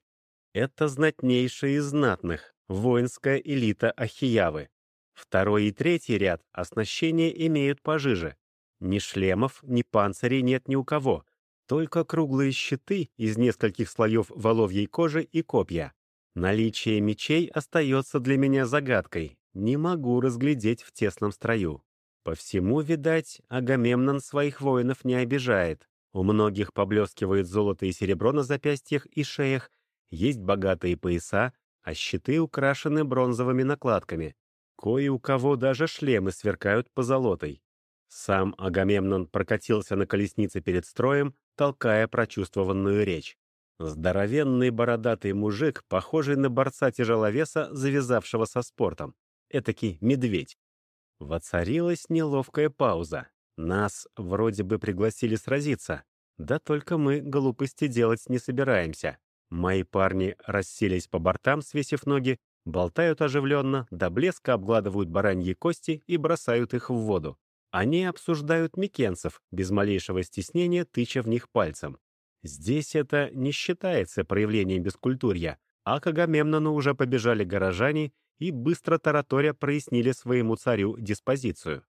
это знатнейшие из знатных, воинская элита Ахиявы. Второй и третий ряд оснащения имеют пожиже. Ни шлемов, ни панцирей нет ни у кого, только круглые щиты из нескольких слоев воловьей кожи и копья. Наличие мечей остается для меня загадкой, не могу разглядеть в тесном строю. По всему, видать, Агамемнон своих воинов не обижает. У многих поблескивает золото и серебро на запястьях и шеях, есть богатые пояса, а щиты украшены бронзовыми накладками. Кое у кого даже шлемы сверкают позолотой. Сам Агамемнон прокатился на колеснице перед строем, толкая прочувствованную речь. Здоровенный бородатый мужик, похожий на борца-тяжеловеса, завязавшего со спортом. Этакий медведь. Воцарилась неловкая пауза. Нас вроде бы пригласили сразиться. Да только мы глупости делать не собираемся. Мои парни расселись по бортам, свесив ноги, болтают оживленно, до блеска обгладывают бараньи кости и бросают их в воду. Они обсуждают микенцев, без малейшего стеснения тыча в них пальцем. Здесь это не считается проявлением бескультурья, а к Агамемнону уже побежали горожане и быстро тараторя прояснили своему царю диспозицию.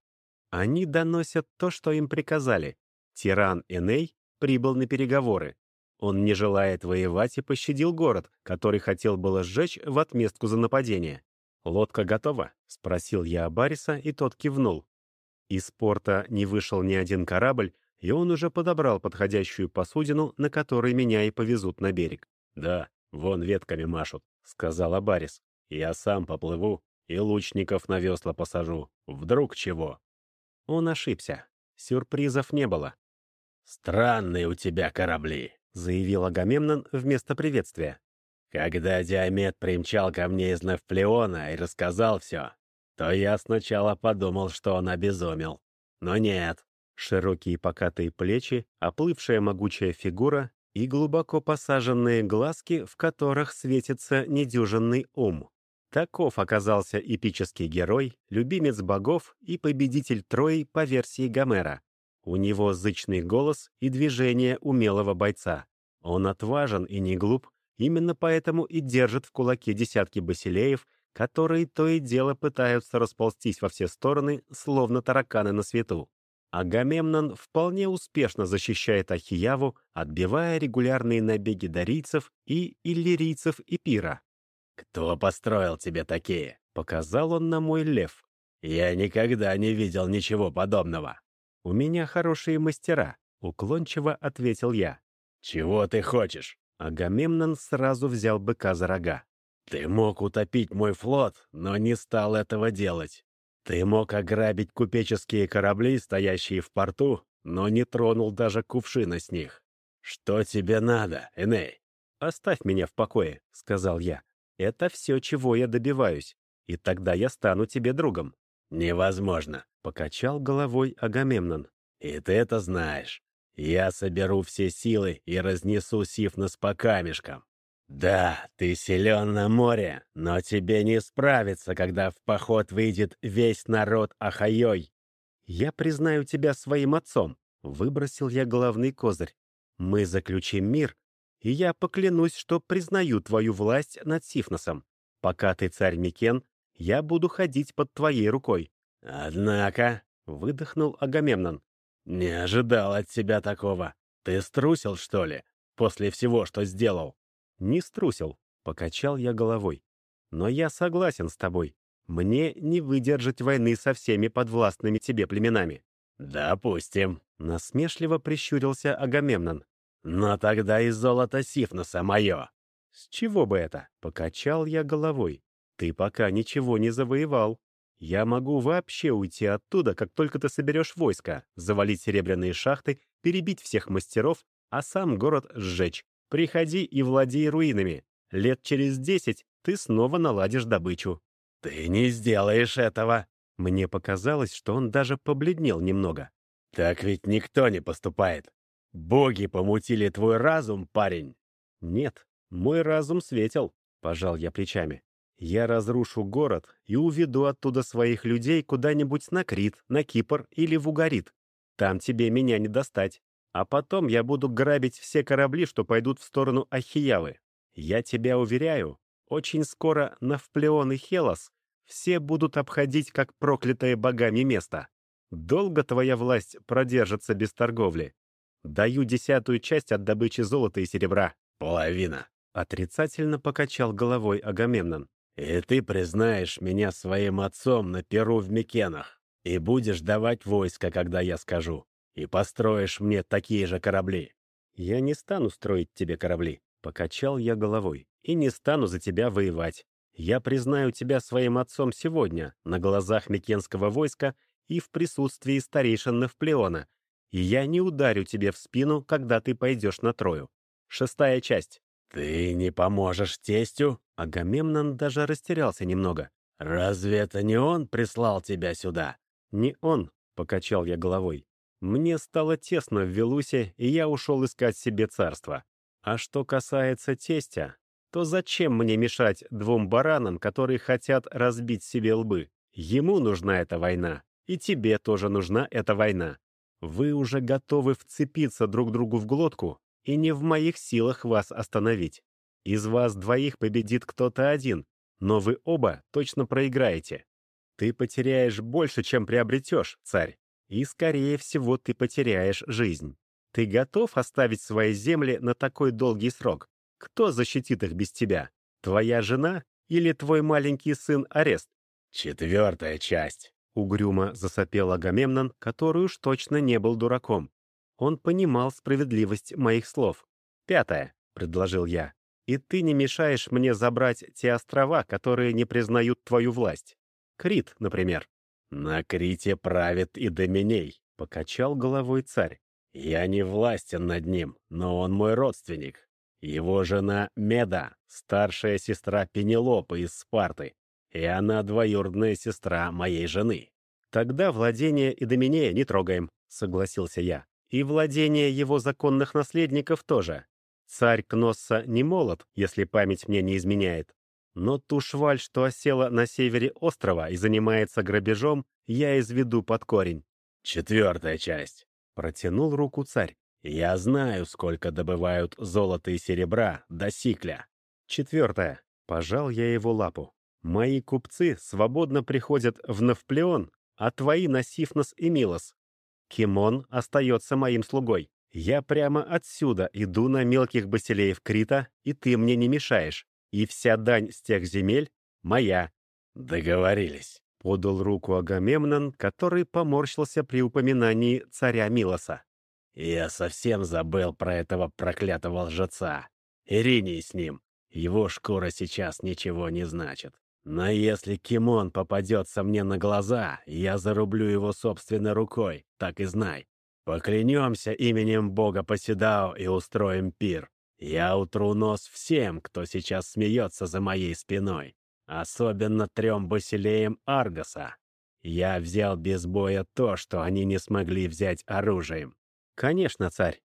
Они доносят то, что им приказали. Тиран Эней прибыл на переговоры. Он не желает воевать и пощадил город, который хотел было сжечь в отместку за нападение. «Лодка готова?» — спросил я Бариса, и тот кивнул. Из порта не вышел ни один корабль, и он уже подобрал подходящую посудину, на которой меня и повезут на берег. «Да, вон ветками машут», — сказал Абарис. «Я сам поплыву и лучников на весла посажу. Вдруг чего?» Он ошибся. Сюрпризов не было. «Странные у тебя корабли», — заявил Агамемнон вместо приветствия. «Когда Диамет примчал ко мне из Невплеона и рассказал все, то я сначала подумал, что он обезумел. Но нет. Широкие покатые плечи, оплывшая могучая фигура и глубоко посаженные глазки, в которых светится недюжинный ум. Таков оказался эпический герой, любимец богов и победитель Трои по версии Гомера. У него зычный голос и движение умелого бойца. Он отважен и не глуп, именно поэтому и держит в кулаке десятки басилеев, которые то и дело пытаются расползтись во все стороны, словно тараканы на свету. Агамемнон вполне успешно защищает Ахияву, отбивая регулярные набеги дарийцев и иллирийцев и пира. «Кто построил тебе такие?» — показал он на мой лев. «Я никогда не видел ничего подобного». «У меня хорошие мастера», — уклончиво ответил я. «Чего ты хочешь?» Агамемнон сразу взял быка за рога. «Ты мог утопить мой флот, но не стал этого делать. Ты мог ограбить купеческие корабли, стоящие в порту, но не тронул даже кувшина с них. Что тебе надо, Эней?» «Оставь меня в покое», — сказал я. «Это все, чего я добиваюсь, и тогда я стану тебе другом». «Невозможно», — покачал головой Агамемнон. «И ты это знаешь. Я соберу все силы и разнесу Сифнос по камешкам. Да, ты силен на море, но тебе не справиться, когда в поход выйдет весь народ Ахайой. Я признаю тебя своим отцом, выбросил я главный козырь. Мы заключим мир, и я поклянусь, что признаю твою власть над Сифносом. Пока ты царь Микен, я буду ходить под твоей рукой. Однако, выдохнул Агамемнон, не ожидал от тебя такого. Ты струсил, что ли, после всего, что сделал? Не струсил, покачал я головой. Но я согласен с тобой. Мне не выдержать войны со всеми подвластными тебе племенами. Допустим, насмешливо прищурился Агамемнон. Но тогда и золото Сифноса мое. С чего бы это? Покачал я головой. Ты пока ничего не завоевал. Я могу вообще уйти оттуда, как только ты соберешь войско, завалить серебряные шахты, перебить всех мастеров, а сам город сжечь. Приходи и владей руинами. Лет через десять ты снова наладишь добычу». «Ты не сделаешь этого!» Мне показалось, что он даже побледнел немного. «Так ведь никто не поступает. Боги помутили твой разум, парень!» «Нет, мой разум светил», — пожал я плечами. «Я разрушу город и уведу оттуда своих людей куда-нибудь на Крит, на Кипр или в Угарит. Там тебе меня не достать. А потом я буду грабить все корабли, что пойдут в сторону Ахиявы. Я тебя уверяю, очень скоро Навплеон и Хелос все будут обходить как проклятое богами место. Долго твоя власть продержится без торговли? Даю десятую часть от добычи золота и серебра. Половина. Отрицательно покачал головой Агамемнон. И ты признаешь меня своим отцом на Перу в Микенах и будешь давать войско, когда я скажу и построишь мне такие же корабли». «Я не стану строить тебе корабли», — покачал я головой, «и не стану за тебя воевать. Я признаю тебя своим отцом сегодня, на глазах Микенского войска и в присутствии старейшин Невплеона, и я не ударю тебе в спину, когда ты пойдешь на Трою. Шестая часть». «Ты не поможешь тестю?» Агамемнон даже растерялся немного. «Разве это не он прислал тебя сюда?» «Не он», — покачал я головой. Мне стало тесно в Велусе, и я ушел искать себе царство. А что касается тестя, то зачем мне мешать двум баранам, которые хотят разбить себе лбы? Ему нужна эта война, и тебе тоже нужна эта война. Вы уже готовы вцепиться друг другу в глотку, и не в моих силах вас остановить. Из вас двоих победит кто-то один, но вы оба точно проиграете. Ты потеряешь больше, чем приобретешь, царь. И, скорее всего, ты потеряешь жизнь. Ты готов оставить свои земли на такой долгий срок? Кто защитит их без тебя? Твоя жена или твой маленький сын Арест? Четвертая часть. Угрюмо засопел Агамемнон, который уж точно не был дураком. Он понимал справедливость моих слов. «Пятое», — предложил я. «И ты не мешаешь мне забрать те острова, которые не признают твою власть. Крит, например». «На Крите правит и Доминей», — покачал головой царь. «Я не властен над ним, но он мой родственник. Его жена Меда, старшая сестра Пенелопы из Спарты, и она двоюродная сестра моей жены». «Тогда владение Идоминея не трогаем», — согласился я. «И владение его законных наследников тоже. Царь Кносса не молод, если память мне не изменяет. Но ту шваль, что осела на севере острова и занимается грабежом, я изведу под корень. Четвертая часть. Протянул руку царь. Я знаю, сколько добывают золота и серебра до сикля. Четвертая. Пожал я его лапу. Мои купцы свободно приходят в Навплеон, а твои на Сифнос и Милос. Кимон остается моим слугой. Я прямо отсюда иду на мелких басилеев Крита, и ты мне не мешаешь и вся дань с тех земель моя». «Договорились», — подал руку Агамемнон, который поморщился при упоминании царя Милоса. «Я совсем забыл про этого проклятого лжеца. Ириней с ним. Его шкура сейчас ничего не значит. Но если Кимон попадется мне на глаза, я зарублю его собственной рукой, так и знай. Поклянемся именем бога Поседао и устроим пир. Я утру нос всем, кто сейчас смеется за моей спиной, особенно трем басилеям Аргоса. Я взял без боя то, что они не смогли взять оружием. Конечно, царь.